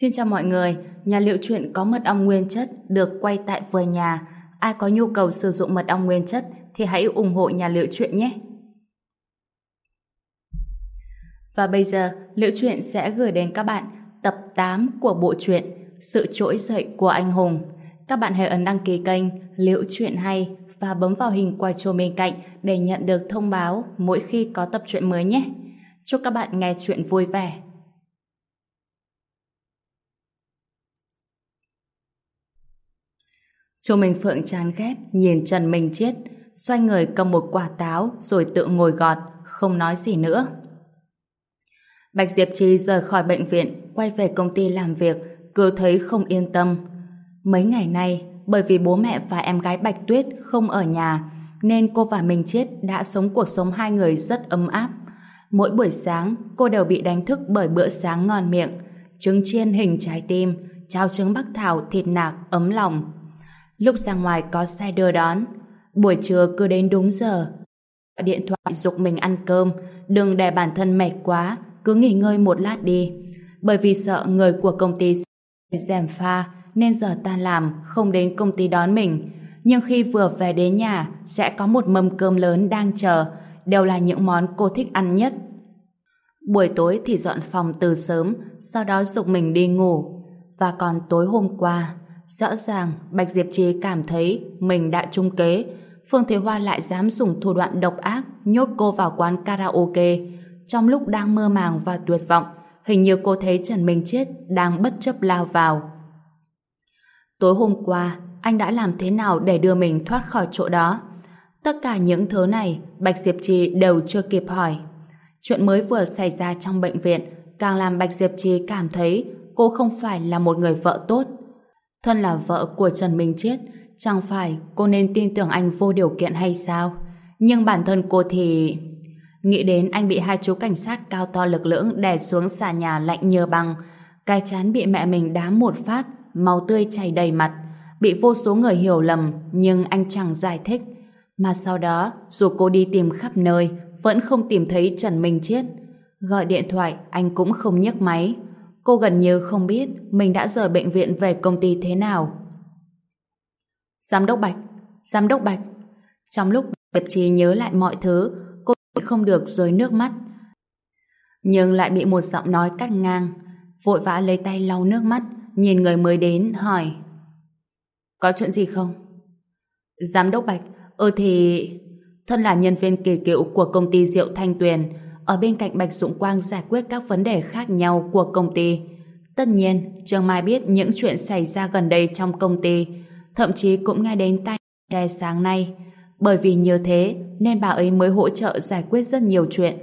Xin chào mọi người, nhà liệu truyện có mật ong nguyên chất được quay tại vườn nhà. Ai có nhu cầu sử dụng mật ong nguyên chất thì hãy ủng hộ nhà liệu truyện nhé. Và bây giờ, liệu truyện sẽ gửi đến các bạn tập 8 của bộ truyện Sự trỗi dậy của anh hùng. Các bạn hãy ấn đăng ký kênh Liệu Chuyện Hay và bấm vào hình quả chuông bên cạnh để nhận được thông báo mỗi khi có tập truyện mới nhé. Chúc các bạn nghe chuyện vui vẻ. Chu Minh Phượng chán ghét, nhìn Trần Minh Chiết xoay người cầm một quả táo rồi tự ngồi gọt, không nói gì nữa. Bạch Diệp Trì rời khỏi bệnh viện, quay về công ty làm việc, cứ thấy không yên tâm. Mấy ngày nay, bởi vì bố mẹ và em gái Bạch Tuyết không ở nhà, nên cô và Minh Chiết đã sống cuộc sống hai người rất ấm áp. Mỗi buổi sáng, cô đều bị đánh thức bởi bữa sáng ngon miệng, trứng chiên hình trái tim, cháo trứng bắc thảo, thịt nạc, ấm lòng Lúc ra ngoài có xe đưa đón. Buổi trưa cứ đến đúng giờ. Điện thoại dục mình ăn cơm, đừng để bản thân mệt quá, cứ nghỉ ngơi một lát đi. Bởi vì sợ người của công ty dèm pha nên giờ ta làm không đến công ty đón mình. Nhưng khi vừa về đến nhà sẽ có một mâm cơm lớn đang chờ, đều là những món cô thích ăn nhất. Buổi tối thì dọn phòng từ sớm, sau đó dục mình đi ngủ. Và còn tối hôm qua, Rõ ràng, Bạch Diệp Trì cảm thấy mình đã trung kế Phương Thế Hoa lại dám dùng thủ đoạn độc ác nhốt cô vào quán karaoke trong lúc đang mơ màng và tuyệt vọng, hình như cô thấy Trần Minh Chết đang bất chấp lao vào. Tối hôm qua, anh đã làm thế nào để đưa mình thoát khỏi chỗ đó? Tất cả những thứ này, Bạch Diệp Trì đều chưa kịp hỏi. Chuyện mới vừa xảy ra trong bệnh viện, càng làm Bạch Diệp Trì cảm thấy cô không phải là một người vợ tốt. Thân là vợ của Trần Minh Chiết, chẳng phải cô nên tin tưởng anh vô điều kiện hay sao? Nhưng bản thân cô thì... Nghĩ đến anh bị hai chú cảnh sát cao to lực lưỡng đè xuống xà nhà lạnh nhờ bằng, cái chán bị mẹ mình đá một phát, máu tươi chảy đầy mặt, bị vô số người hiểu lầm, nhưng anh chẳng giải thích. Mà sau đó, dù cô đi tìm khắp nơi, vẫn không tìm thấy Trần Minh Chiết. Gọi điện thoại, anh cũng không nhấc máy. Cô gần như không biết mình đã rời bệnh viện về công ty thế nào. Giám đốc Bạch, Giám đốc Bạch. Trong lúc Bạch Trì nhớ lại mọi thứ, cô không được rơi nước mắt. Nhưng lại bị một giọng nói cắt ngang, vội vã lấy tay lau nước mắt, nhìn người mới đến, hỏi. Có chuyện gì không? Giám đốc Bạch, ừ thì... Thân là nhân viên kỳ cựu của công ty rượu Thanh Tuyền, ở bên cạnh Bạch Dũng Quang giải quyết các vấn đề khác nhau của công ty. Tất nhiên, Trương Mai biết những chuyện xảy ra gần đây trong công ty, thậm chí cũng nghe đến tai đe sáng nay. Bởi vì như thế, nên bà ấy mới hỗ trợ giải quyết rất nhiều chuyện.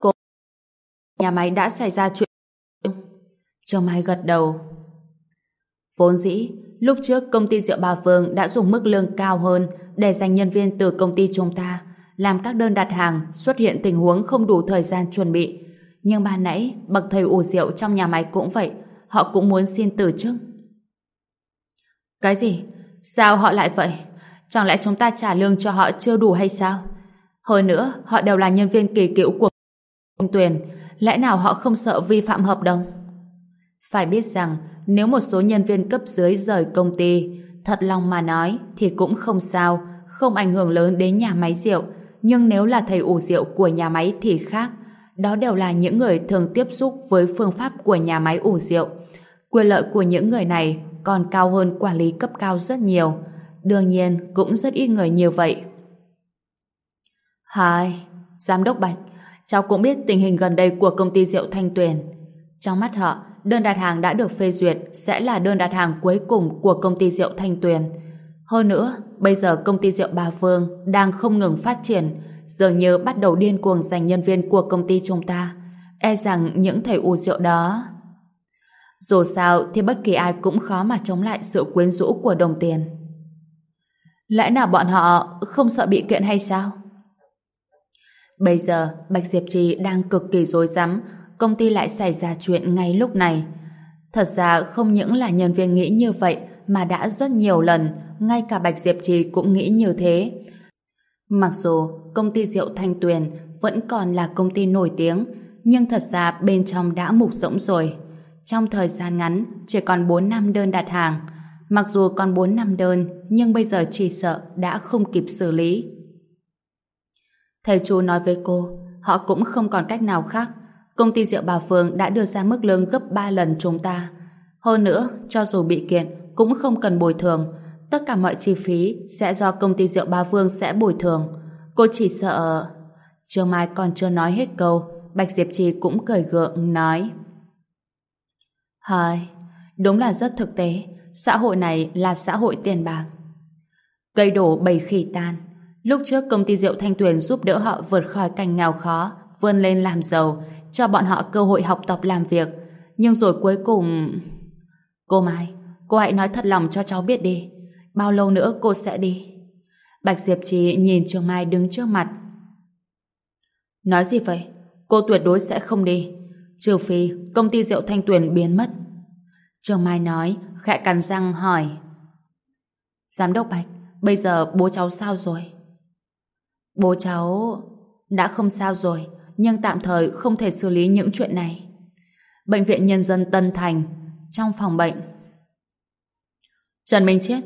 Cô nhà máy đã xảy ra chuyện Trương Mai gật đầu. Vốn dĩ, lúc trước công ty rượu Bà phương đã dùng mức lương cao hơn để dành nhân viên từ công ty chúng ta làm các đơn đặt hàng xuất hiện tình huống không đủ thời gian chuẩn bị. Nhưng ban nãy, bậc thầy ủ rượu trong nhà máy cũng vậy, họ cũng muốn xin từ chức. Cái gì? Sao họ lại vậy? Chẳng lẽ chúng ta trả lương cho họ chưa đủ hay sao? Hơn nữa, họ đều là nhân viên kỳ cựu của công tuyển, lẽ nào họ không sợ vi phạm hợp đồng? Phải biết rằng, nếu một số nhân viên cấp dưới rời công ty, thật lòng mà nói thì cũng không sao, không ảnh hưởng lớn đến nhà máy rượu, nhưng nếu là thầy ủ rượu của nhà máy thì khác. Đó đều là những người thường tiếp xúc với phương pháp của nhà máy ủ rượu. Quyền lợi của những người này còn cao hơn quản lý cấp cao rất nhiều. Đương nhiên, cũng rất ít người như vậy. Hai, Giám đốc Bạch, cháu cũng biết tình hình gần đây của công ty rượu Thanh Tuyền. Trong mắt họ, đơn đặt hàng đã được phê duyệt sẽ là đơn đặt hàng cuối cùng của công ty rượu Thanh Tuyền. Hơn nữa, bây giờ công ty rượu Bà Phương đang không ngừng phát triển, dường như bắt đầu điên cuồng giành nhân viên của công ty chúng ta. E rằng những thầy u rượu đó... Dù sao thì bất kỳ ai cũng khó mà chống lại sự quyến rũ của đồng tiền. Lẽ nào bọn họ không sợ bị kiện hay sao? Bây giờ, Bạch Diệp Trì đang cực kỳ rối rắm, công ty lại xảy ra chuyện ngay lúc này. Thật ra không những là nhân viên nghĩ như vậy mà đã rất nhiều lần, ngay cả Bạch Diệp Trì cũng nghĩ như thế. Mặc dù công ty rượu Thanh Tuyền vẫn còn là công ty nổi tiếng, nhưng thật ra bên trong đã mục rỗng rồi. Trong thời gian ngắn, chỉ còn 4 năm đơn đặt hàng. Mặc dù còn 4 năm đơn, nhưng bây giờ chỉ sợ đã không kịp xử lý. Thầy chú nói với cô, họ cũng không còn cách nào khác. Công ty rượu Bà Phương đã đưa ra mức lương gấp 3 lần chúng ta. Hơn nữa, cho dù bị kiện, cũng không cần bồi thường. Tất cả mọi chi phí sẽ do công ty rượu Ba vương sẽ bồi thường. Cô chỉ sợ... Trương Mai còn chưa nói hết câu, Bạch Diệp Trì cũng cười gượng nói. Hời, đúng là rất thực tế. Xã hội này là xã hội tiền bạc. Cây đổ bầy khỉ tan. Lúc trước công ty rượu Thanh Tuyền giúp đỡ họ vượt khỏi cảnh nghèo khó, vươn lên làm giàu, cho bọn họ cơ hội học tập làm việc. Nhưng rồi cuối cùng... Cô Mai, cô hãy nói thật lòng cho cháu biết đi. Bao lâu nữa cô sẽ đi? Bạch Diệp Trì nhìn Trường Mai đứng trước mặt. Nói gì vậy? Cô tuyệt đối sẽ không đi. Trừ phi công ty rượu Thanh Tuyền biến mất. Trường Mai nói, khẽ cắn răng hỏi. Giám đốc Bạch, bây giờ bố cháu sao rồi? Bố cháu đã không sao rồi, nhưng tạm thời không thể xử lý những chuyện này. Bệnh viện Nhân dân Tân Thành, trong phòng bệnh. Trần Minh Chết,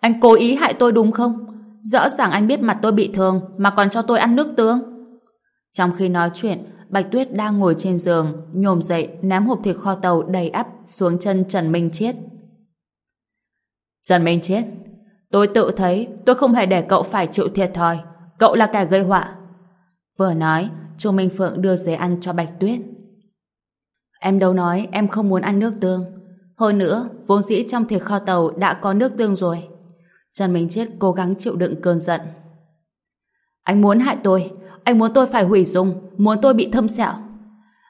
anh cố ý hại tôi đúng không? Rõ ràng anh biết mặt tôi bị thương mà còn cho tôi ăn nước tương. Trong khi nói chuyện, Bạch Tuyết đang ngồi trên giường, nhổm dậy ném hộp thịt kho tàu đầy ắp xuống chân Trần Minh Chết. Trần Minh Chết, tôi tự thấy tôi không hề để cậu phải chịu thiệt thòi. Cậu là kẻ gây họa. Vừa nói, Chu Minh Phượng đưa giấy ăn cho Bạch Tuyết. Em đâu nói em không muốn ăn nước tương. Hơn nữa, vốn dĩ trong thịt kho tàu đã có nước tương rồi. Trần Minh Chết cố gắng chịu đựng cơn giận. Anh muốn hại tôi, anh muốn tôi phải hủy dung, muốn tôi bị thâm sẹo.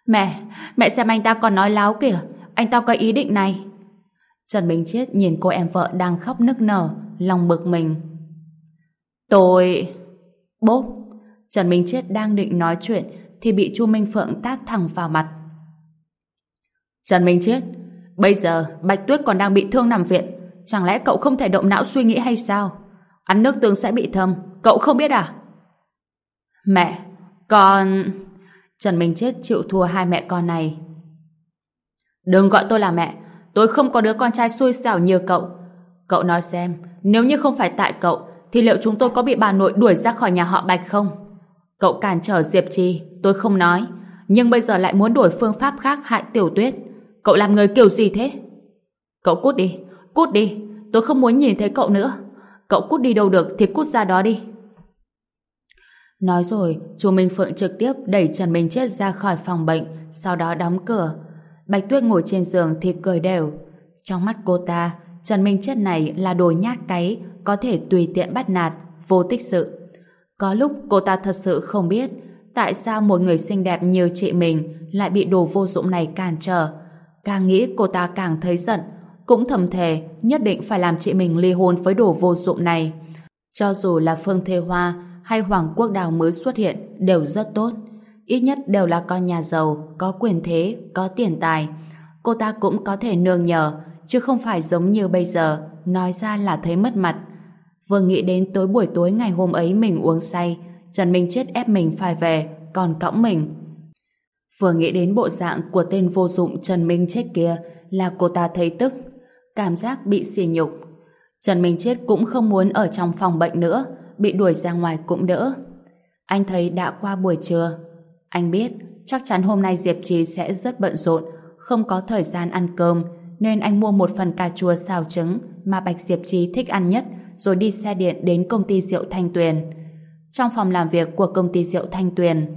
Mẹ, mẹ xem anh ta còn nói láo kìa, anh ta có ý định này. Trần Minh Chết nhìn cô em vợ đang khóc nức nở, lòng bực mình. Tôi... Bốp! Trần Minh Chết đang định nói chuyện thì bị Chu Minh Phượng tát thẳng vào mặt. Trần Minh Chết, bây giờ Bạch Tuyết còn đang bị thương nằm viện, chẳng lẽ cậu không thể động não suy nghĩ hay sao? Ăn nước tương sẽ bị thâm, cậu không biết à? Mẹ, con... Trần Minh Chết chịu thua hai mẹ con này. Đừng gọi tôi là mẹ, tôi không có đứa con trai xui xẻo như cậu. Cậu nói xem, nếu như không phải tại cậu, thì liệu chúng tôi có bị bà nội đuổi ra khỏi nhà họ Bạch không? Cậu cản trở Diệp Trì, tôi không nói, nhưng bây giờ lại muốn đổi phương pháp khác hại Tiểu Tuyết. Cậu làm người kiểu gì thế? Cậu cút đi, cút đi, tôi không muốn nhìn thấy cậu nữa. Cậu cút đi đâu được thì cút ra đó đi. Nói rồi, chú Minh Phượng trực tiếp đẩy Trần Minh Chết ra khỏi phòng bệnh, sau đó đóng cửa. Bạch Tuyết ngồi trên giường thì cười đều. Trong mắt cô ta, Trần Minh Chết này là đồ nhát cái, có thể tùy tiện bắt nạt, vô tích sự. Có lúc cô ta thật sự không biết tại sao một người xinh đẹp như chị mình lại bị đồ vô dụng này cản trở. Càng nghĩ cô ta càng thấy giận, cũng thầm thề nhất định phải làm chị mình ly hôn với đồ vô dụng này. Cho dù là Phương Thê Hoa hay Hoàng Quốc Đào mới xuất hiện đều rất tốt. Ít nhất đều là con nhà giàu, có quyền thế, có tiền tài. Cô ta cũng có thể nương nhờ, chứ không phải giống như bây giờ, nói ra là thấy mất mặt. Vừa nghĩ đến tối buổi tối ngày hôm ấy mình uống say, Trần Minh Chết ép mình phải về, còn cõng mình. Vừa nghĩ đến bộ dạng của tên vô dụng Trần Minh Chết kia là cô ta thấy tức, cảm giác bị xỉ nhục. Trần Minh Chết cũng không muốn ở trong phòng bệnh nữa, bị đuổi ra ngoài cũng đỡ. Anh thấy đã qua buổi trưa. Anh biết chắc chắn hôm nay Diệp Trì sẽ rất bận rộn, không có thời gian ăn cơm, nên anh mua một phần cà chua xào trứng mà Bạch Diệp Trì thích ăn nhất rồi đi xe điện đến công ty rượu Thanh Tuyền. Trong phòng làm việc của công ty rượu Thanh Tuyền.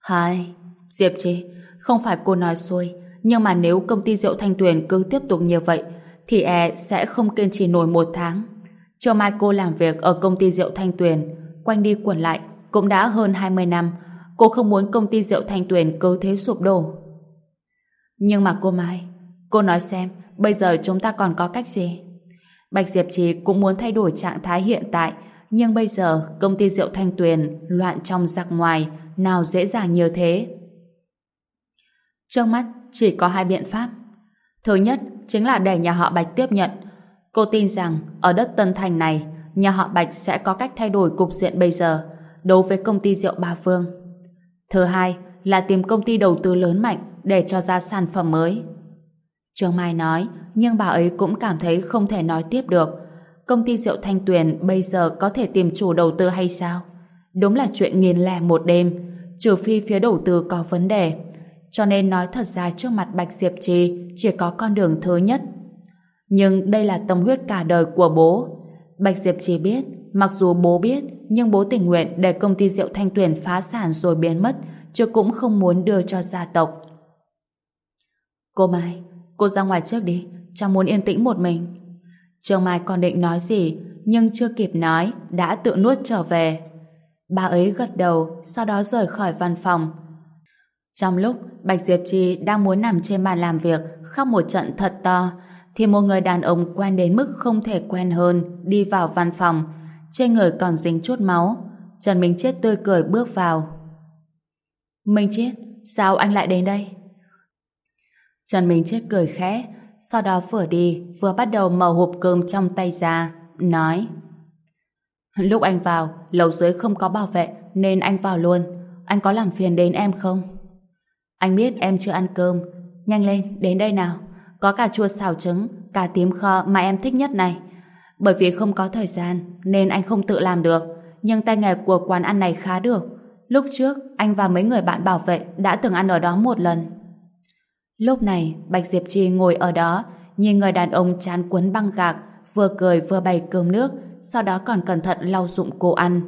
Hai, Diệp Trì, không phải cô nói xuôi, nhưng mà nếu công ty rượu Thanh Tuyền cứ tiếp tục như vậy, thì e sẽ không kiên trì nổi một tháng. Cho mai cô làm việc ở công ty rượu Thanh Tuyền, quanh đi quẩn lại, cũng đã hơn 20 năm. Cô không muốn công ty rượu Thanh Tuyền cứ thế sụp đổ. Nhưng mà cô Mai, cô nói xem, bây giờ chúng ta còn có cách gì? Bạch Diệp Trì cũng muốn thay đổi trạng thái hiện tại, nhưng bây giờ công ty rượu Thanh Tuyền loạn trong giặc ngoài, nào dễ dàng như thế. Trước mắt chỉ có hai biện pháp. Thứ nhất chính là để nhà họ Bạch tiếp nhận. Cô tin rằng ở đất Tân Thành này, nhà họ Bạch sẽ có cách thay đổi cục diện bây giờ đối với công ty rượu Ba Phương. Thứ hai là tìm công ty đầu tư lớn mạnh để cho ra sản phẩm mới. Trương Mai nói, nhưng bà ấy cũng cảm thấy không thể nói tiếp được. Công ty rượu Thanh Tuyền bây giờ có thể tìm chủ đầu tư hay sao? Đúng là chuyện nghìn lẻ một đêm, trừ phi phía đầu tư có vấn đề. Cho nên nói thật ra trước mặt Bạch Diệp Trì chỉ có con đường thứ nhất. Nhưng đây là tâm huyết cả đời của bố. Bạch Diệp Trì biết, mặc dù bố biết, nhưng bố tình nguyện để công ty rượu Thanh Tuyền phá sản rồi biến mất, chứ cũng không muốn đưa cho gia tộc. Cô Mai, cô ra ngoài trước đi, cháu muốn yên tĩnh một mình. Trường Mai còn định nói gì, nhưng chưa kịp nói, đã tự nuốt trở về. Bà ấy gật đầu, sau đó rời khỏi văn phòng. Trong lúc Bạch Diệp Trì đang muốn nằm trên bàn làm việc khóc một trận thật to, thì một người đàn ông quen đến mức không thể quen hơn đi vào văn phòng, trên người còn dính chút máu. Trần Minh Chết tươi cười bước vào. Minh Chết, sao anh lại đến đây? Trần Minh Chết cười khẽ, sau đó vừa đi vừa bắt đầu mở hộp cơm trong tay ra, nói Lúc anh vào, lầu dưới không có bảo vệ nên anh vào luôn. Anh có làm phiền đến em không? Anh biết em chưa ăn cơm. Nhanh lên, đến đây nào. Có cà chua xào trứng, cà tím kho mà em thích nhất này. Bởi vì không có thời gian nên anh không tự làm được. Nhưng tay nghề của quán ăn này khá được. Lúc trước, anh và mấy người bạn bảo vệ đã từng ăn ở đó một lần. Lúc này, Bạch Diệp Trì ngồi ở đó, nhìn người đàn ông chán cuốn băng gạc, vừa cười vừa bày cơm nước, sau đó còn cẩn thận lau dụng cô ăn.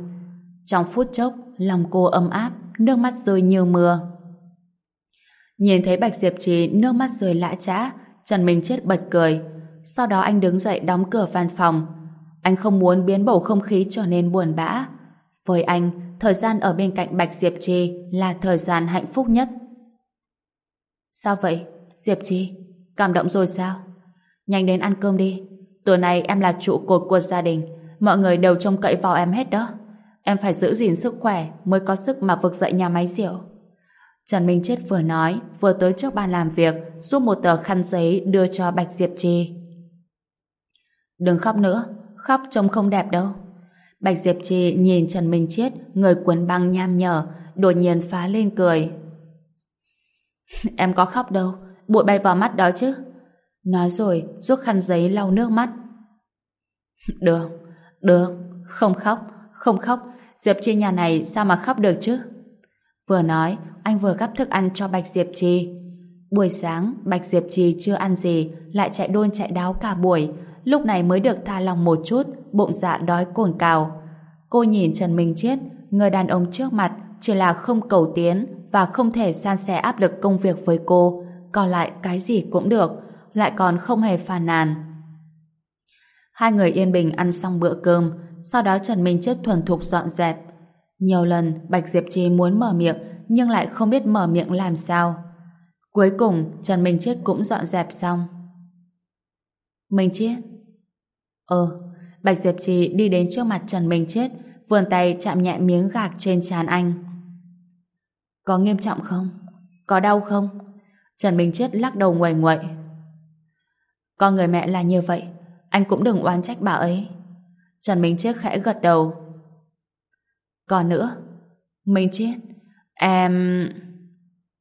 Trong phút chốc, lòng cô ấm áp, nước mắt rơi như mưa. Nhìn thấy Bạch Diệp Trì nước mắt rơi lã trã, Trần Minh Chết bật cười. Sau đó anh đứng dậy đóng cửa văn phòng. Anh không muốn biến bầu không khí trở nên buồn bã. Với anh, thời gian ở bên cạnh Bạch Diệp Trì là thời gian hạnh phúc nhất. Sao vậy? Diệp Trì, cảm động rồi sao? Nhanh đến ăn cơm đi. Tối nay em là trụ cột của gia đình. Mọi người đều trông cậy vào em hết đó. Em phải giữ gìn sức khỏe mới có sức mà vực dậy nhà máy rượu. Trần Minh Chết vừa nói, vừa tới trước bàn làm việc, giúp một tờ khăn giấy đưa cho Bạch Diệp Trì. Đừng khóc nữa, khóc trông không đẹp đâu. Bạch Diệp Trì nhìn Trần Minh Chết, người cuốn băng nham nhở, đột nhiên phá lên cười. Em có khóc đâu, bụi bay vào mắt đó chứ. Nói rồi, rút khăn giấy lau nước mắt. Được, được, không khóc, không khóc, Diệp Chi nhà này sao mà khóc được chứ? Vừa nói, anh vừa gắp thức ăn cho Bạch Diệp trì Buổi sáng, Bạch Diệp trì chưa ăn gì, lại chạy đôn chạy đáo cả buổi, lúc này mới được tha lòng một chút, bụng dạ đói cồn cào. Cô nhìn Trần Minh Chiết, người đàn ông trước mặt chỉ là không cầu tiến và không thể san sẻ áp lực công việc với cô, còn lại cái gì cũng được, lại còn không hề phàn nàn. Hai người yên bình ăn xong bữa cơm, sau đó Trần Minh Chết thuần thục dọn dẹp. Nhiều lần Bạch Diệp Trì muốn mở miệng nhưng lại không biết mở miệng làm sao. Cuối cùng Trần Minh Chết cũng dọn dẹp xong. Minh Chết Ờ, Bạch Diệp Trì đi đến trước mặt Trần Minh Chết vườn tay chạm nhẹ miếng gạc trên trán anh. Có nghiêm trọng không? Có đau không? Trần Minh Chết lắc đầu nguầy nguậy. Con người mẹ là như vậy, anh cũng đừng oán trách bà ấy. Trần Minh Chết khẽ gật đầu. Còn nữa, mình Chết, em...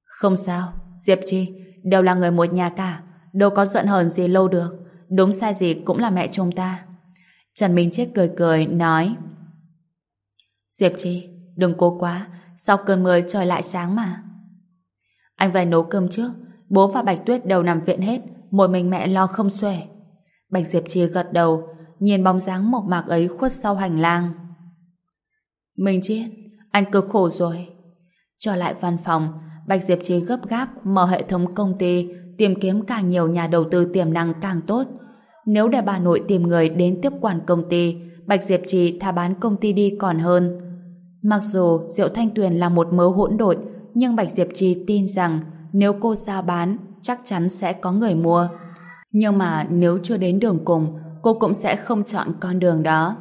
Không sao, Diệp Chi, đều là người một nhà cả, đâu có giận hờn gì lâu được, đúng sai gì cũng là mẹ chúng ta. Trần Minh Chết cười cười, nói Diệp Chi, đừng cố quá, sau cơn mưa trời lại sáng mà. Anh về nấu cơm trước, bố và Bạch Tuyết đều nằm viện hết, một mình mẹ lo không xuể. Bạch Diệp Chi gật đầu, nhìn bóng dáng mộc mạc ấy khuất sau hành lang mình Chiết, anh cực khổ rồi. Trở lại văn phòng, Bạch Diệp Trí gấp gáp mở hệ thống công ty, tìm kiếm càng nhiều nhà đầu tư tiềm năng càng tốt. Nếu để bà nội tìm người đến tiếp quản công ty, Bạch Diệp Trì thà bán công ty đi còn hơn. Mặc dù diệu thanh tuyền là một mớ hỗn độn, nhưng Bạch Diệp Trì tin rằng nếu cô ra bán, chắc chắn sẽ có người mua. Nhưng mà nếu chưa đến đường cùng, cô cũng sẽ không chọn con đường đó.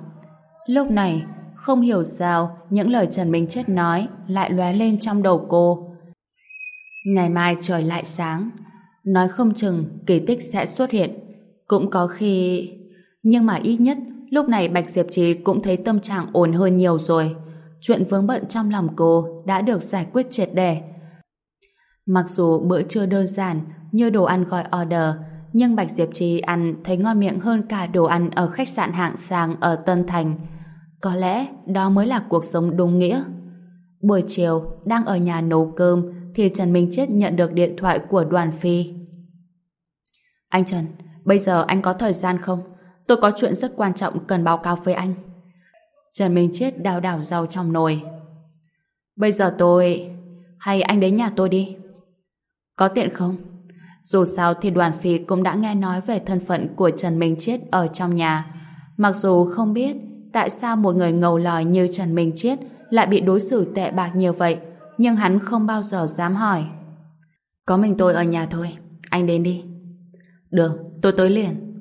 Lúc này, không hiểu sao những lời Trần Minh Chết nói lại lóe lên trong đầu cô. Ngày mai trời lại sáng, nói không chừng kỳ tích sẽ xuất hiện. Cũng có khi... Nhưng mà ít nhất lúc này Bạch Diệp Trì cũng thấy tâm trạng ổn hơn nhiều rồi. Chuyện vướng bận trong lòng cô đã được giải quyết triệt đề. Mặc dù bữa trưa đơn giản như đồ ăn gọi order, nhưng Bạch Diệp Trì ăn thấy ngon miệng hơn cả đồ ăn ở khách sạn hạng sang ở Tân Thành. Có lẽ đó mới là cuộc sống đúng nghĩa. Buổi chiều, đang ở nhà nấu cơm thì Trần Minh Chết nhận được điện thoại của đoàn phi. Anh Trần, bây giờ anh có thời gian không? Tôi có chuyện rất quan trọng cần báo cáo với anh. Trần Minh Chết đào đảo rau trong nồi. Bây giờ tôi... Hay anh đến nhà tôi đi. Có tiện không? Dù sao thì đoàn phi cũng đã nghe nói về thân phận của Trần Minh Chết ở trong nhà. Mặc dù không biết tại sao một người ngầu lòi như Trần Minh Chiết lại bị đối xử tệ bạc như vậy, nhưng hắn không bao giờ dám hỏi. Có mình tôi ở nhà thôi, anh đến đi. Được, tôi tới liền.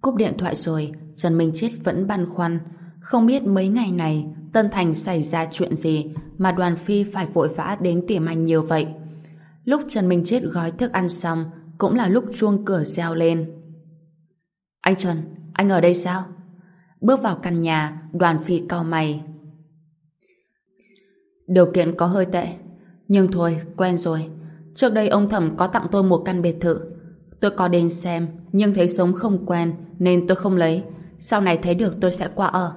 Cúp điện thoại rồi, Trần Minh Chiết vẫn băn khoăn. Không biết mấy ngày này Tân Thành xảy ra chuyện gì mà đoàn phi phải vội vã đến tìm anh nhiều vậy. Lúc Trần Minh Chết gói thức ăn xong cũng là lúc chuông cửa reo lên. Anh Trần, anh ở đây sao? Bước vào căn nhà, đoàn phi cao mày. Điều kiện có hơi tệ, nhưng thôi, quen rồi. Trước đây ông thẩm có tặng tôi một căn biệt thự. Tôi có đến xem, nhưng thấy sống không quen, nên tôi không lấy. Sau này thấy được tôi sẽ qua ở.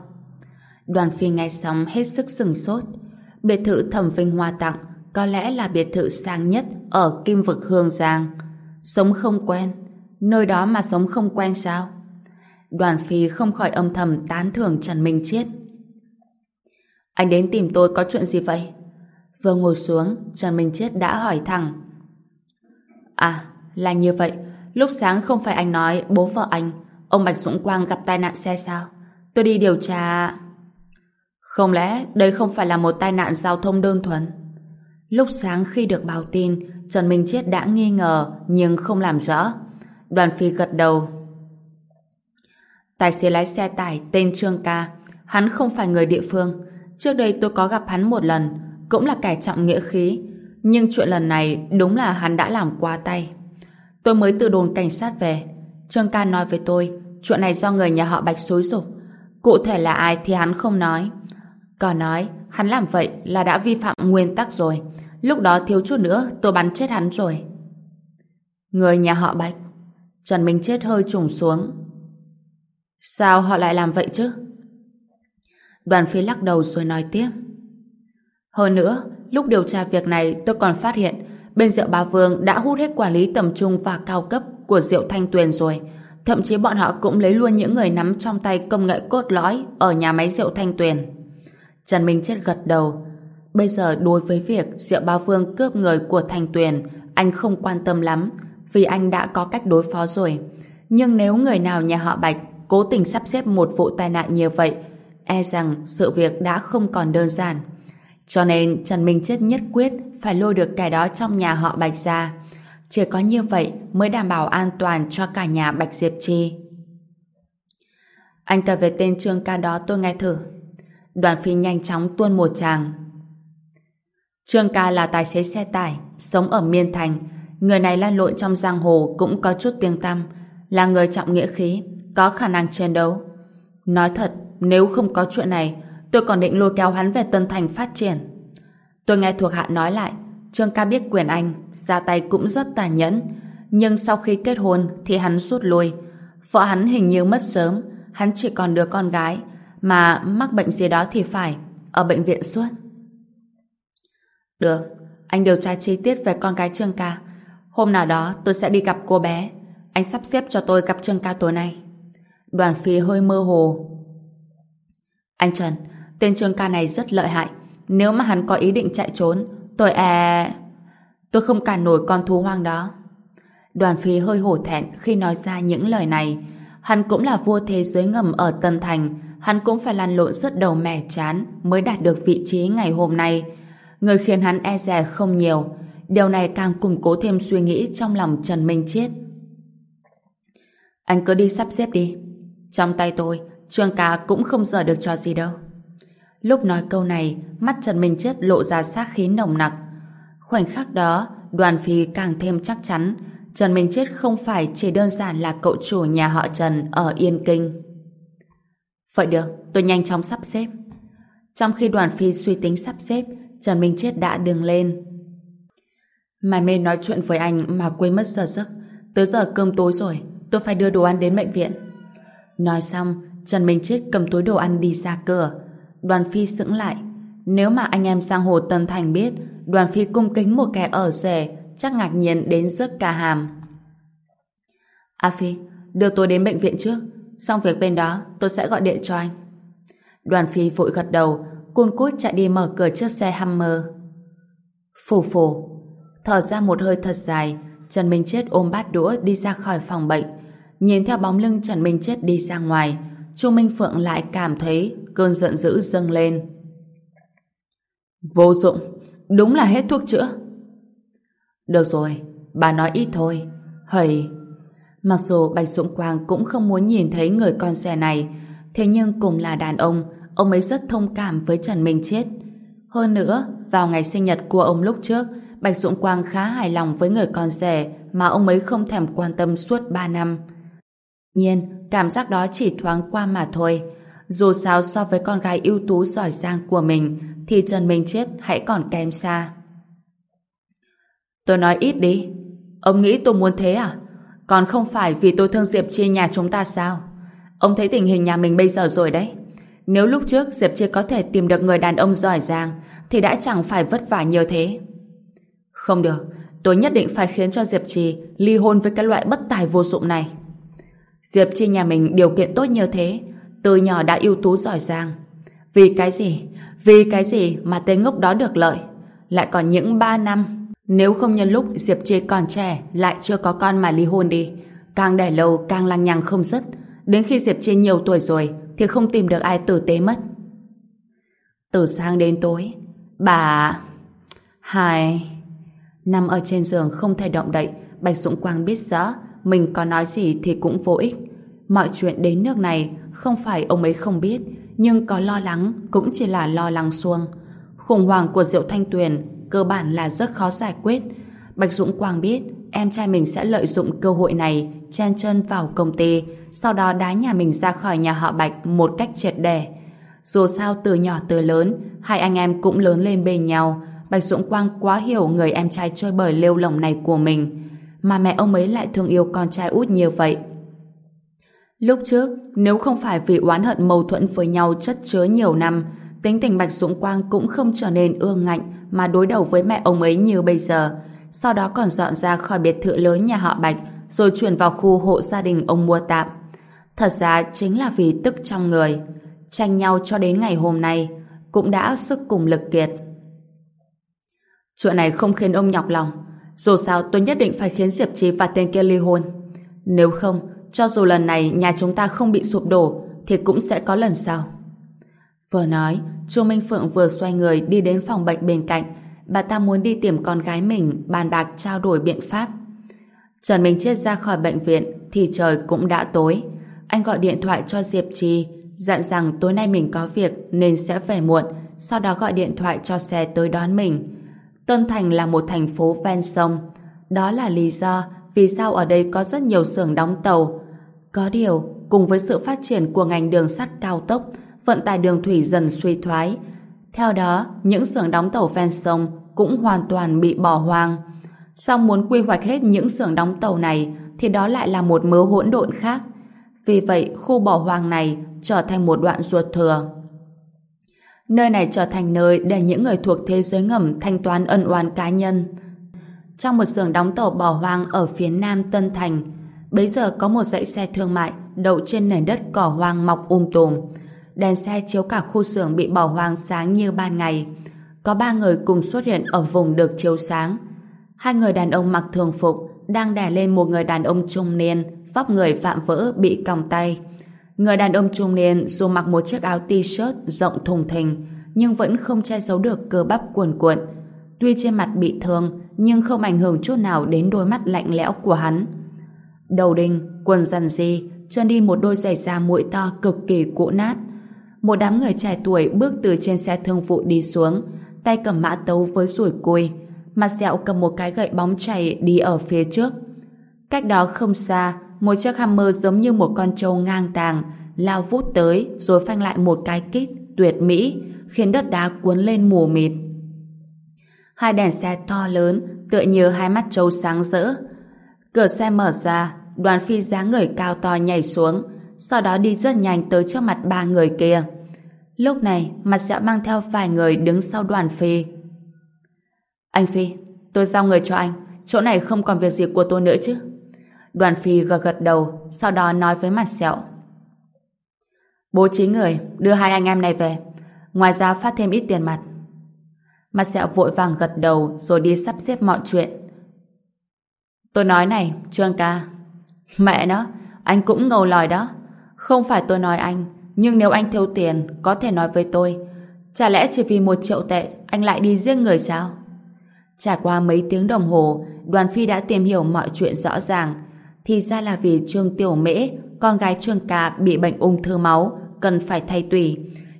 Đoàn phi nghe xong hết sức sừng sốt. Biệt thự thẩm vinh hoa tặng có lẽ là biệt thự sang nhất ở Kim Vực Hương Giang. Sống không quen, nơi đó mà sống không quen sao? Đoàn phi không khỏi âm thầm tán thưởng Trần Minh Chiết. Anh đến tìm tôi có chuyện gì vậy? Vừa ngồi xuống, Trần Minh Chiết đã hỏi thẳng. À, là như vậy. Lúc sáng không phải anh nói bố vợ anh, ông Bạch Dũng Quang gặp tai nạn xe sao? Tôi đi điều tra... Không lẽ đây không phải là một tai nạn giao thông đơn thuần? Lúc sáng khi được báo tin, Trần Minh Chiết đã nghi ngờ nhưng không làm rõ. Đoàn phi gật đầu. Tài xế lái xe tải tên Trương Ca, hắn không phải người địa phương. Trước đây tôi có gặp hắn một lần, cũng là kẻ trọng nghĩa khí. Nhưng chuyện lần này đúng là hắn đã làm quá tay. Tôi mới từ đồn cảnh sát về. Trương Ca nói với tôi, chuyện này do người nhà họ Bạch xúi dục. Cụ thể là ai thì hắn không nói. Còn nói, hắn làm vậy là đã vi phạm nguyên tắc rồi. Lúc đó thiếu chút nữa tôi bắn chết hắn rồi. Người nhà họ Bạch. Trần Minh Chết hơi trùng xuống. Sao họ lại làm vậy chứ? Đoàn phi lắc đầu rồi nói tiếp. Hơn nữa, lúc điều tra việc này tôi còn phát hiện bên rượu Ba Vương đã hút hết quản lý tầm trung và cao cấp của rượu Thanh Tuyền rồi. Thậm chí bọn họ cũng lấy luôn những người nắm trong tay công nghệ cốt lõi ở nhà máy rượu Thanh Tuyền. Trần Minh Chết gật đầu. Bây giờ đối với việc rượu Ba Vương cướp người của Thanh Tuyền, anh không quan tâm lắm, vì anh đã có cách đối phó rồi. Nhưng nếu người nào nhà họ Bạch cố tình sắp xếp một vụ tai nạn như vậy, e rằng sự việc đã không còn đơn giản. Cho nên Trần Minh Chết nhất quyết phải lôi được kẻ đó trong nhà họ Bạch ra. Chỉ có như vậy mới đảm bảo an toàn cho cả nhà Bạch Diệp Chi. Anh kể về tên Trương ca đó tôi nghe thử. Đoàn phi nhanh chóng tuôn một tràng. Trương ca là tài xế xe tải, sống ở Miên Thành. Người này lan lộn trong giang hồ cũng có chút tiếng tăm, là người trọng nghĩa khí, có khả năng chiến đấu. Nói thật, nếu không có chuyện này, tôi còn định lôi kéo hắn về Tân Thành phát triển. Tôi nghe thuộc hạ nói lại, Trương ca biết quyền anh, ra tay cũng rất tàn nhẫn, nhưng sau khi kết hôn thì hắn rút lui. Vợ hắn hình như mất sớm, hắn chỉ còn đứa con gái, mà mắc bệnh gì đó thì phải, ở bệnh viện suốt. Được, anh điều tra chi tiết về con gái Trương ca. Hôm nào đó tôi sẽ đi gặp cô bé. Anh sắp xếp cho tôi gặp Trương ca tối nay. Đoàn phi hơi mơ hồ. Anh Trần, tên Trương ca này rất lợi hại. Nếu mà hắn có ý định chạy trốn, tôi à Tôi không cản nổi con thú hoang đó. Đoàn phi hơi hổ thẹn khi nói ra những lời này. Hắn cũng là vua thế giới ngầm ở Tân Thành. Hắn cũng phải lăn lộn rất đầu mẻ chán mới đạt được vị trí ngày hôm nay. Người khiến hắn e dè không nhiều. Điều này càng củng cố thêm suy nghĩ trong lòng Trần Minh Chiết. Anh cứ đi sắp xếp đi. Trong tay tôi, Trương Cá cũng không dở được cho gì đâu. Lúc nói câu này, mắt Trần Minh Chết lộ ra sát khí nồng nặc. Khoảnh khắc đó, đoàn phi càng thêm chắc chắn Trần Minh Chết không phải chỉ đơn giản là cậu chủ nhà họ Trần ở Yên Kinh. Vậy được, tôi nhanh chóng sắp xếp. Trong khi đoàn phi suy tính sắp xếp, Trần Minh Chết đã đứng lên. Mai mê nói chuyện với anh mà quên mất giờ giấc. Tới giờ cơm tối rồi, tôi phải đưa đồ ăn đến bệnh viện. Nói xong, Trần Minh Chết cầm túi đồ ăn đi ra cửa. Đoàn Phi sững lại. Nếu mà anh em sang hồ Tân Thành biết, Đoàn Phi cung kính một kẻ ở rể, chắc ngạc nhiên đến rớt cả hàm. A Phi, đưa tôi đến bệnh viện trước. Xong việc bên đó, tôi sẽ gọi điện cho anh. Đoàn Phi vội gật đầu, cun cút chạy đi mở cửa chiếc xe Hammer. Phù phù, thở ra một hơi thật dài, Trần Minh Chết ôm bát đũa đi ra khỏi phòng bệnh. Nhìn theo bóng lưng Trần Minh Chết đi ra ngoài, Chu Minh Phượng lại cảm thấy cơn giận dữ dâng lên. Vô dụng, đúng là hết thuốc chữa. Được rồi, bà nói ít thôi. Hầy, mặc dù Bạch Dũng Quang cũng không muốn nhìn thấy người con xe này, thế nhưng cùng là đàn ông, ông ấy rất thông cảm với Trần Minh Chết. Hơn nữa, vào ngày sinh nhật của ông lúc trước, Bạch Dũng Quang khá hài lòng với người con rể mà ông ấy không thèm quan tâm suốt 3 năm. Nhiên, cảm giác đó chỉ thoáng qua mà thôi. Dù sao so với con gái ưu tú giỏi giang của mình thì Trần Minh Chết hãy còn kém xa. Tôi nói ít đi. Ông nghĩ tôi muốn thế à? Còn không phải vì tôi thương Diệp Chi nhà chúng ta sao? Ông thấy tình hình nhà mình bây giờ rồi đấy. Nếu lúc trước Diệp Chi có thể tìm được người đàn ông giỏi giang thì đã chẳng phải vất vả nhiều thế. Không được, tôi nhất định phải khiến cho Diệp Trì ly hôn với cái loại bất tài vô dụng này. Diệp Chi nhà mình điều kiện tốt như thế, từ nhỏ đã ưu tú giỏi giang. Vì cái gì? Vì cái gì mà tên ngốc đó được lợi? Lại còn những 3 năm. Nếu không nhân lúc Diệp Chi còn trẻ lại chưa có con mà ly hôn đi. Càng để lâu càng lăng nhăng không dứt. Đến khi Diệp Chi nhiều tuổi rồi thì không tìm được ai tử tế mất. Từ sáng đến tối, bà... Hai... Nằm ở trên giường không thể động đậy, Bạch Dũng Quang biết rõ mình có nói gì thì cũng vô ích. Mọi chuyện đến nước này không phải ông ấy không biết, nhưng có lo lắng cũng chỉ là lo lắng xuông. Khủng hoảng của Diệu Thanh Tuyền cơ bản là rất khó giải quyết. Bạch Dũng Quang biết em trai mình sẽ lợi dụng cơ hội này chen chân vào công ty, sau đó đá nhà mình ra khỏi nhà họ Bạch một cách triệt để. Dù sao từ nhỏ từ lớn, hai anh em cũng lớn lên bên nhau, Bạch Dũng Quang quá hiểu người em trai chơi bời lêu lỏng này của mình, mà mẹ ông ấy lại thương yêu con trai út như vậy. Lúc trước, nếu không phải vì oán hận mâu thuẫn với nhau chất chứa nhiều năm, tính tình Bạch Dũng Quang cũng không trở nên ương ngạnh mà đối đầu với mẹ ông ấy như bây giờ. Sau đó còn dọn ra khỏi biệt thự lớn nhà họ Bạch, rồi chuyển vào khu hộ gia đình ông mua tạm. Thật ra chính là vì tức trong người. Tranh nhau cho đến ngày hôm nay, cũng đã sức cùng lực kiệt. Chuyện này không khiến ông nhọc lòng. Dù sao tôi nhất định phải khiến Diệp Trì và tên kia ly hôn. Nếu không, cho dù lần này nhà chúng ta không bị sụp đổ, thì cũng sẽ có lần sau. Vừa nói, Chu Minh Phượng vừa xoay người đi đến phòng bệnh bên cạnh. Bà ta muốn đi tìm con gái mình bàn bạc trao đổi biện pháp. Trần Minh Chết ra khỏi bệnh viện thì trời cũng đã tối. Anh gọi điện thoại cho Diệp Trì dặn rằng tối nay mình có việc nên sẽ về muộn sau đó gọi điện thoại cho xe tới đón mình. Tân Thành là một thành phố ven sông. Đó là lý do vì sao ở đây có rất nhiều xưởng đóng tàu. Có điều, cùng với sự phát triển của ngành đường sắt cao tốc, vận tải đường thủy dần suy thoái. Theo đó, những xưởng đóng tàu ven sông cũng hoàn toàn bị bỏ hoang. Song muốn quy hoạch hết những xưởng đóng tàu này thì đó lại là một mớ hỗn độn khác. Vì vậy, khu bỏ hoang này trở thành một đoạn ruột thừa. Nơi này trở thành nơi để những người thuộc thế giới ngầm thanh toán ân oán cá nhân. Trong một xưởng đóng tàu bỏ hoang ở phía nam Tân Thành, bấy giờ có một dãy xe thương mại đậu trên nền đất cỏ hoang mọc um tùm. Đèn xe chiếu cả khu xưởng bị bỏ hoang sáng như ban ngày. Có ba người cùng xuất hiện ở vùng được chiếu sáng. Hai người đàn ông mặc thường phục đang đè lên một người đàn ông trung niên vóc người vạm vỡ bị còng tay. Người đàn ông trung niên dù mặc một chiếc áo t-shirt rộng thùng thình nhưng vẫn không che giấu được cơ bắp cuồn cuộn. Tuy trên mặt bị thương nhưng không ảnh hưởng chút nào đến đôi mắt lạnh lẽo của hắn. Đầu đinh, quần rằn di, chân đi một đôi giày da mũi to cực kỳ cũ nát. Một đám người trẻ tuổi bước từ trên xe thương vụ đi xuống, tay cầm mã tấu với rủi cùi, mặt dẹo cầm một cái gậy bóng chảy đi ở phía trước. Cách đó không xa, một chiếc Hammer giống như một con trâu ngang tàng, lao vút tới rồi phanh lại một cái kít tuyệt mỹ, khiến đất đá cuốn lên mù mịt. Hai đèn xe to lớn, tựa như hai mắt trâu sáng rỡ. Cửa xe mở ra, đoàn phi giá người cao to nhảy xuống, sau đó đi rất nhanh tới trước mặt ba người kia. Lúc này, mặt sẽ mang theo vài người đứng sau đoàn phi. Anh Phi, tôi giao người cho anh, chỗ này không còn việc gì của tôi nữa chứ. Đoàn phi gật gật đầu, sau đó nói với mặt sẹo. Bố trí người, đưa hai anh em này về. Ngoài ra phát thêm ít tiền mặt. Mặt sẹo vội vàng gật đầu rồi đi sắp xếp mọi chuyện. Tôi nói này, Trương ca. Mẹ nó, anh cũng ngầu lòi đó. Không phải tôi nói anh, nhưng nếu anh thiếu tiền, có thể nói với tôi. Chả lẽ chỉ vì một triệu tệ, anh lại đi giết người sao? Trải qua mấy tiếng đồng hồ, đoàn phi đã tìm hiểu mọi chuyện rõ ràng. Thì ra là vì Trương Tiểu Mễ, con gái Trương Ca bị bệnh ung thư máu, cần phải thay tủy.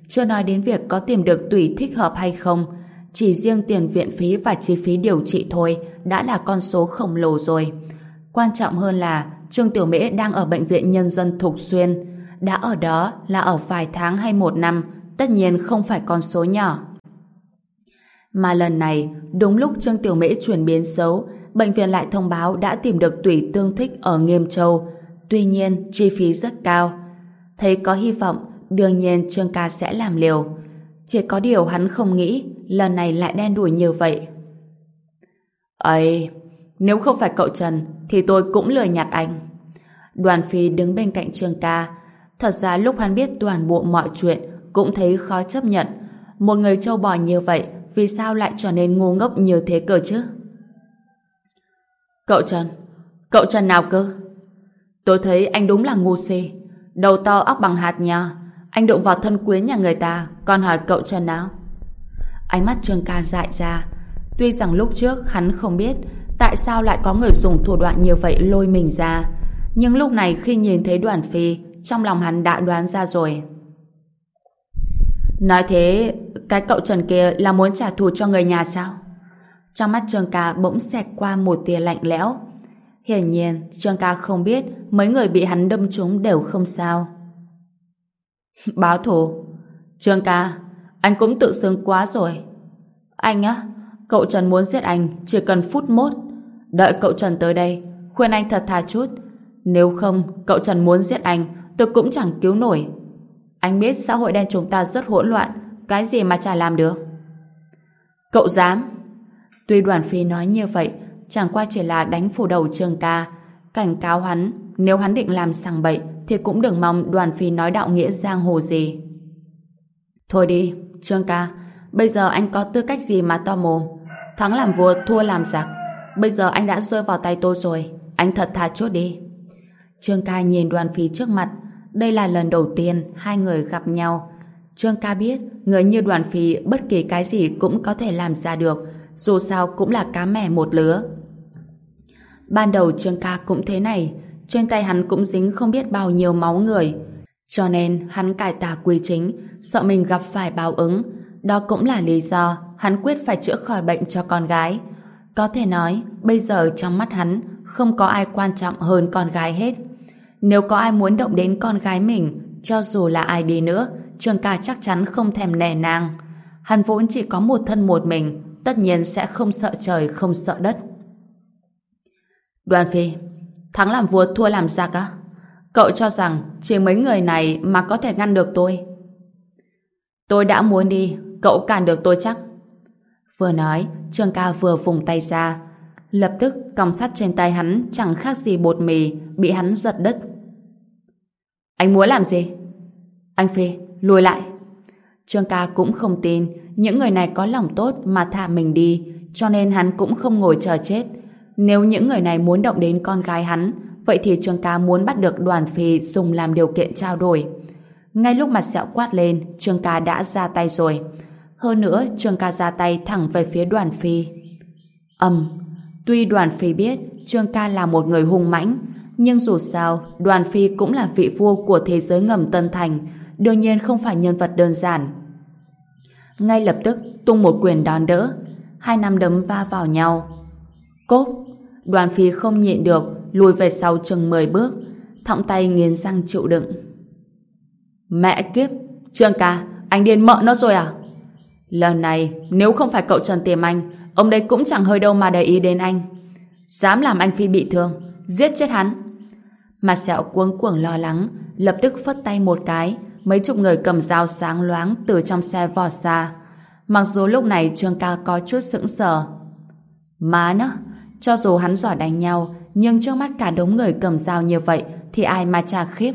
Chưa nói đến việc có tìm được tủy thích hợp hay không, chỉ riêng tiền viện phí và chi phí điều trị thôi đã là con số khổng lồ rồi. Quan trọng hơn là Trương Tiểu Mễ đang ở Bệnh viện Nhân dân Thục Xuyên. Đã ở đó là ở vài tháng hay một năm, tất nhiên không phải con số nhỏ. Mà lần này, đúng lúc Trương Tiểu Mễ chuyển biến xấu, bệnh viện lại thông báo đã tìm được tủy tương thích ở Nghiêm Châu. Tuy nhiên, chi phí rất cao. Thấy có hy vọng, đương nhiên Trương Ca sẽ làm liều. Chỉ có điều hắn không nghĩ lần này lại đen đủi như vậy. ấy nếu không phải cậu Trần thì tôi cũng lười nhặt anh. Đoàn Phi đứng bên cạnh Trương Ca. Thật ra lúc hắn biết toàn bộ mọi chuyện cũng thấy khó chấp nhận. Một người châu bò như vậy vì sao lại trở nên ngu ngốc như thế cơ chứ? Cậu Trần, cậu Trần nào cơ? Tôi thấy anh đúng là ngu si. Đầu to óc bằng hạt nha. Anh đụng vào thân quyến nhà người ta, còn hỏi cậu Trần nào? Ánh mắt Trương Ca dại ra. Tuy rằng lúc trước hắn không biết tại sao lại có người dùng thủ đoạn như vậy lôi mình ra. Nhưng lúc này khi nhìn thấy đoàn phi, trong lòng hắn đã đoán ra rồi. Nói thế, cái cậu Trần kia là muốn trả thù cho người nhà sao? Trong mắt Trương Ca bỗng xẹt qua một tia lạnh lẽo. Hiển nhiên, Trương Ca không biết mấy người bị hắn đâm trúng đều không sao. Báo thù. Trương Ca, anh cũng tự xưng quá rồi. Anh á, cậu Trần muốn giết anh chỉ cần phút mốt. Đợi cậu Trần tới đây, khuyên anh thật thà chút. Nếu không, cậu Trần muốn giết anh, tôi cũng chẳng cứu nổi. Anh biết xã hội đen chúng ta rất hỗn loạn, cái gì mà chả làm được. Cậu dám? Tuy đoàn phi nói như vậy, chẳng qua chỉ là đánh phủ đầu Trương Ca, cảnh cáo hắn, nếu hắn định làm sằng bậy thì cũng đừng mong đoàn phi nói đạo nghĩa giang hồ gì. Thôi đi, Trương Ca, bây giờ anh có tư cách gì mà to mồm? Thắng làm vua, thua làm giặc. Bây giờ anh đã rơi vào tay tôi rồi, anh thật thà chút đi. Trương Ca nhìn đoàn phi trước mặt, đây là lần đầu tiên hai người gặp nhau. Trương Ca biết, người như đoàn phi bất kỳ cái gì cũng có thể làm ra được, dù sao cũng là cá mẻ một lứa. Ban đầu Trương Ca cũng thế này, trên tay hắn cũng dính không biết bao nhiêu máu người. Cho nên hắn cải tà quy chính, sợ mình gặp phải báo ứng. Đó cũng là lý do hắn quyết phải chữa khỏi bệnh cho con gái. Có thể nói, bây giờ trong mắt hắn không có ai quan trọng hơn con gái hết. Nếu có ai muốn động đến con gái mình, cho dù là ai đi nữa, Trương ca chắc chắn không thèm nề nàng Hắn vốn chỉ có một thân một mình, tất nhiên sẽ không sợ trời, không sợ đất. Đoàn Phi, thắng làm vua thua làm giặc á? Cậu cho rằng chỉ mấy người này mà có thể ngăn được tôi. Tôi đã muốn đi, cậu cản được tôi chắc. Vừa nói, Trương ca vừa vùng tay ra. Lập tức, còng sắt trên tay hắn chẳng khác gì bột mì, bị hắn giật đứt. Anh muốn làm gì? Anh Phi, lùi lại. Trương ca cũng không tin những người này có lòng tốt mà thả mình đi, cho nên hắn cũng không ngồi chờ chết. Nếu những người này muốn động đến con gái hắn, vậy thì Trương ca muốn bắt được đoàn phi dùng làm điều kiện trao đổi. Ngay lúc mặt sẹo quát lên, Trương ca đã ra tay rồi. Hơn nữa, Trương ca ra tay thẳng về phía đoàn phi. Âm, tuy đoàn phi biết Trương ca là một người hung mãnh, nhưng dù sao, đoàn phi cũng là vị vua của thế giới ngầm Tân Thành, đương nhiên không phải nhân vật đơn giản. Ngay lập tức, tung một quyền đòn đỡ, hai nắm đấm va vào nhau. Cốp, đoàn phi không nhịn được, lùi về sau chừng 10 bước, thọng tay nghiến răng chịu đựng. Mẹ kiếp, Trương ca, anh điên mợ nó rồi à? Lần này, nếu không phải cậu Trần tìm anh, Ông đây cũng chẳng hơi đâu mà để ý đến anh. Dám làm anh Phi bị thương, giết chết hắn. Mặt sẹo cuống cuồng lo lắng, lập tức phất tay một cái, mấy chục người cầm dao sáng loáng từ trong xe vọt ra. Mặc dù lúc này Trương Ca có chút sững sờ. Má nó, cho dù hắn giỏi đánh nhau, nhưng trước mắt cả đống người cầm dao như vậy thì ai mà chả khiếp.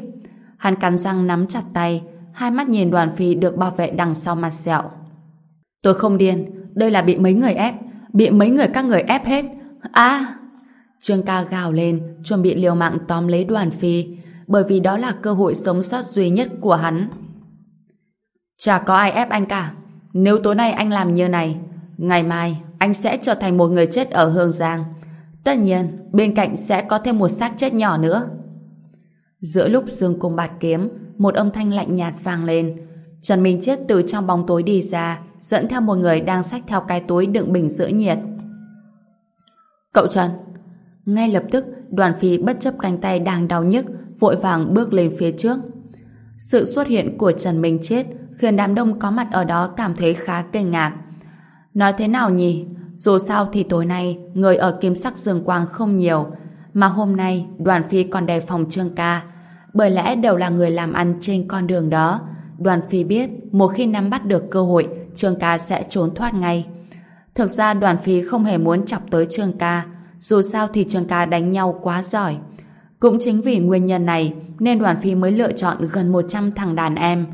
Hắn cắn răng nắm chặt tay, hai mắt nhìn đoàn phi được bảo vệ đằng sau mặt sẹo. Tôi không điên, đây là bị mấy người ép, bị mấy người các người ép hết. À! Trương ca gào lên, chuẩn bị liều mạng tóm lấy đoàn phi, bởi vì đó là cơ hội sống sót duy nhất của hắn. Chả có ai ép anh cả. Nếu tối nay anh làm như này, ngày mai anh sẽ trở thành một người chết ở Hương Giang. Tất nhiên, bên cạnh sẽ có thêm một xác chết nhỏ nữa. Giữa lúc Dương Cung bạt kiếm, một âm thanh lạnh nhạt vang lên. Trần Minh Chết từ trong bóng tối đi ra, dẫn theo một người đang xách theo cái túi đựng bình sữa nhiệt. Cậu Trần! Ngay lập tức, đoàn phi bất chấp cánh tay đang đau nhức, vội vàng bước lên phía trước. Sự xuất hiện của Trần Minh Chết khiến đám đông có mặt ở đó cảm thấy khá kinh ngạc. Nói thế nào nhỉ? Dù sao thì tối nay người ở kim sắc dương quang không nhiều, mà hôm nay đoàn phi còn đề phòng Trương Ca, bởi lẽ đều là người làm ăn trên con đường đó. Đoàn phi biết một khi nắm bắt được cơ hội, Trương Ca sẽ trốn thoát ngay. Thực ra đoàn phi không hề muốn chọc tới Trương Ca, dù sao thì Trương Ca đánh nhau quá giỏi. Cũng chính vì nguyên nhân này nên đoàn phi mới lựa chọn gần 100 thằng đàn em.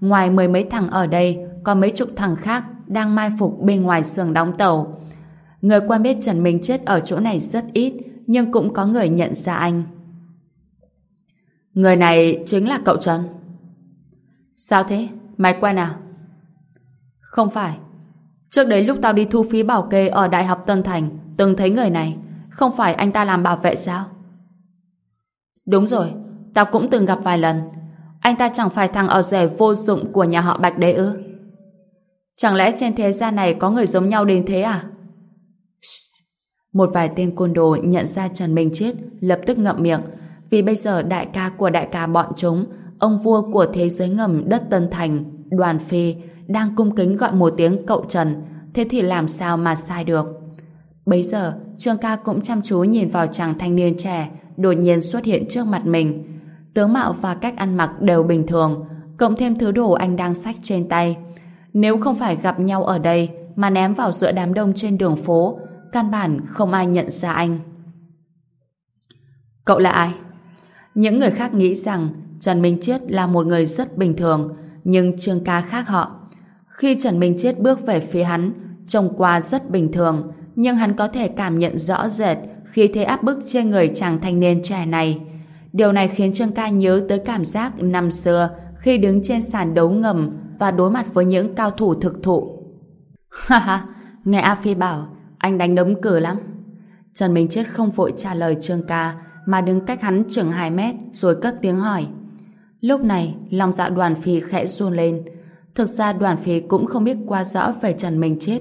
Ngoài mười mấy thằng ở đây, còn mấy chục thằng khác đang mai phục bên ngoài sườn đóng tàu. Người quen biết Trần Minh Chết ở chỗ này rất ít, nhưng cũng có người nhận ra anh. Người này chính là cậu Trần. Sao thế? Mày quen à? Không phải. Trước đấy lúc tao đi thu phí bảo kê ở Đại học Tân Thành, từng thấy người này. Không phải anh ta làm bảo vệ sao? Đúng rồi, tao cũng từng gặp vài lần. Anh ta chẳng phải thằng ở rể vô dụng của nhà họ Bạch đấy ư? Chẳng lẽ trên thế gian này có người giống nhau đến thế à? Một vài tên côn đồ nhận ra Trần Minh Chết lập tức ngậm miệng vì bây giờ đại ca của đại ca bọn chúng ông vua của thế giới ngầm đất Tân Thành đoàn phi đang cung kính gọi một tiếng cậu Trần thế thì làm sao mà sai được Bây giờ Trương ca cũng chăm chú nhìn vào chàng thanh niên trẻ đột nhiên xuất hiện trước mặt mình tướng mạo và cách ăn mặc đều bình thường cộng thêm thứ đồ anh đang xách trên tay nếu không phải gặp nhau ở đây mà ném vào giữa đám đông trên đường phố căn bản không ai nhận ra anh. Cậu là ai? Những người khác nghĩ rằng Trần Minh Chiết là một người rất bình thường, nhưng Trương Ca khác họ. Khi Trần Minh Chiết bước về phía hắn, trông qua rất bình thường, nhưng hắn có thể cảm nhận rõ rệt khi thế áp bức trên người chàng thanh niên trẻ này. Điều này khiến Trương Ca nhớ tới cảm giác năm xưa khi đứng trên sàn đấu ngầm và đối mặt với những cao thủ thực thụ. Ha ha, nghe A Phi bảo anh đánh đấm cử lắm. Trần Minh Chết không vội trả lời Trương Ca mà đứng cách hắn chừng 2 mét rồi cất tiếng hỏi. Lúc này, lòng dạ đoàn phi khẽ run lên. Thực ra đoàn phi cũng không biết qua rõ về Trần Minh Chết.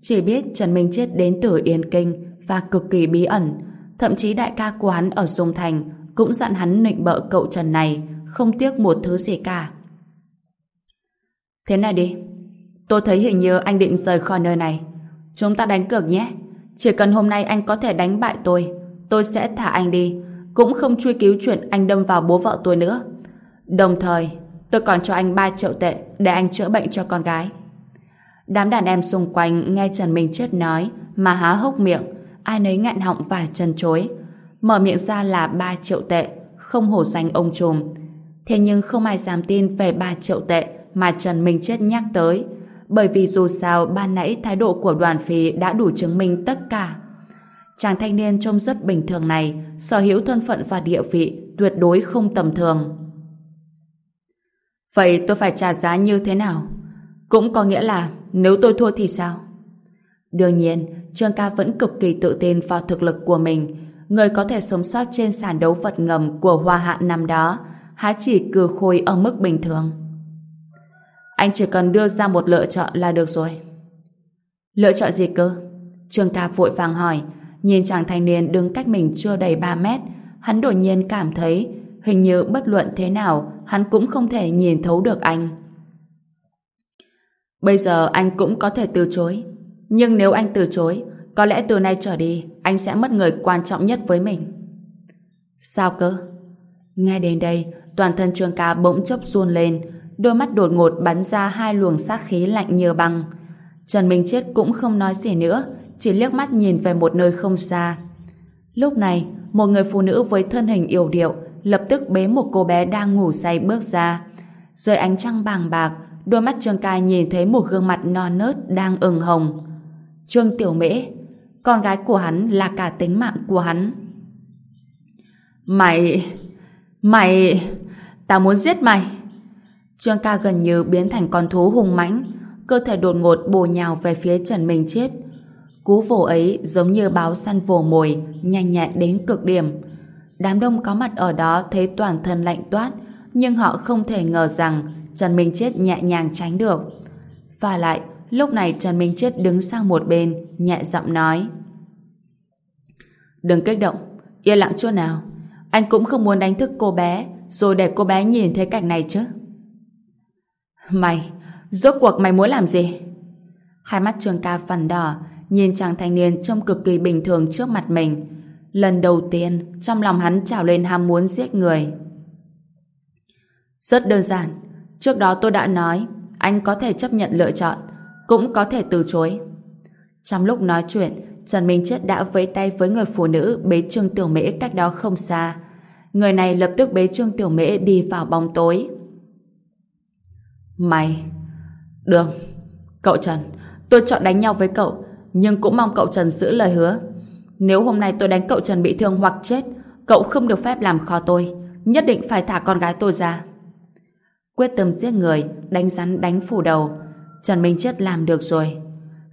Chỉ biết Trần Minh Chết đến từ Yên Kinh và cực kỳ bí ẩn. Thậm chí đại ca của hắn ở Dung Thành cũng dặn hắn nịnh bợ cậu Trần này không tiếc một thứ gì cả. Thế này đi, tôi thấy hình như anh định rời khỏi nơi này. Chúng ta đánh cược nhé. Chỉ cần hôm nay anh có thể đánh bại tôi, tôi sẽ thả anh đi, cũng không truy cứu chuyện anh đâm vào bố vợ tôi nữa. Đồng thời, tôi còn cho anh 3 triệu tệ để anh chữa bệnh cho con gái. Đám đàn em xung quanh nghe Trần Minh Chết nói mà há hốc miệng, ai nấy ngạn họng và chân chối. Mở miệng ra là 3 triệu tệ, không hổ danh ông trùm. Thế nhưng không ai dám tin về 3 triệu tệ mà Trần Minh Chết nhắc tới bởi vì dù sao ban nãy thái độ của đoàn phi đã đủ chứng minh tất cả. Chàng thanh niên trông rất bình thường này, sở hữu thân phận và địa vị tuyệt đối không tầm thường. Vậy tôi phải trả giá như thế nào? Cũng có nghĩa là nếu tôi thua thì sao? Đương nhiên, Trương Ca vẫn cực kỳ tự tin vào thực lực của mình. Người có thể sống sót trên sàn đấu vật ngầm của Hoa Hạ năm đó, há chỉ cừ khôi ở mức bình thường. Anh chỉ cần đưa ra một lựa chọn là được rồi. Lựa chọn gì cơ? Trương ca vội vàng hỏi, nhìn chàng thanh niên đứng cách mình chưa đầy 3 mét, hắn đột nhiên cảm thấy hình như bất luận thế nào hắn cũng không thể nhìn thấu được anh. Bây giờ anh cũng có thể từ chối, nhưng nếu anh từ chối, có lẽ từ nay trở đi anh sẽ mất người quan trọng nhất với mình. Sao cơ? Nghe đến đây, toàn thân Trương Ca bỗng chốc run lên, đôi mắt đột ngột bắn ra hai luồng sát khí lạnh như băng. Trần Minh Chết cũng không nói gì nữa, chỉ liếc mắt nhìn về một nơi không xa. Lúc này, một người phụ nữ với thân hình yểu điệu lập tức bế một cô bé đang ngủ say bước ra. Dưới ánh trăng bàng bạc, đôi mắt Trương Ca nhìn thấy một gương mặt non nớt đang ửng hồng. Trương Tiểu Mễ, con gái của hắn là cả tính mạng của hắn. Mày... Mày... Tao muốn giết mày. Trương ca gần như biến thành con thú hung mãnh, cơ thể đột ngột bổ nhào về phía Trần Minh Chết. Cú vồ ấy giống như báo săn vồ mồi, nhanh nhẹn đến cực điểm. Đám đông có mặt ở đó thấy toàn thân lạnh toát, nhưng họ không thể ngờ rằng Trần Minh Chết nhẹ nhàng tránh được. Và lại, lúc này Trần Minh Chết đứng sang một bên, nhẹ giọng nói. Đừng kích động, yên lặng chút nào. Anh cũng không muốn đánh thức cô bé, rồi để cô bé nhìn thấy cảnh này chứ. Mày, rốt cuộc mày muốn làm gì? Hai mắt Trường ca phần đỏ, nhìn chàng thanh niên trông cực kỳ bình thường trước mặt mình. Lần đầu tiên, trong lòng hắn trào lên ham muốn giết người. Rất đơn giản. Trước đó tôi đã nói, anh có thể chấp nhận lựa chọn, cũng có thể từ chối. Trong lúc nói chuyện, Trần Minh Chết đã vẫy tay với người phụ nữ bế Trương Tiểu Mễ cách đó không xa. Người này lập tức bế Trương Tiểu Mễ đi vào bóng tối. Mày... Được. Cậu Trần, tôi chọn đánh nhau với cậu, nhưng cũng mong cậu Trần giữ lời hứa. Nếu hôm nay tôi đánh cậu Trần bị thương hoặc chết, cậu không được phép làm khó tôi. Nhất định phải thả con gái tôi ra. Quyết tâm giết người, đánh rắn đánh phủ đầu. Trần Minh Chết làm được rồi.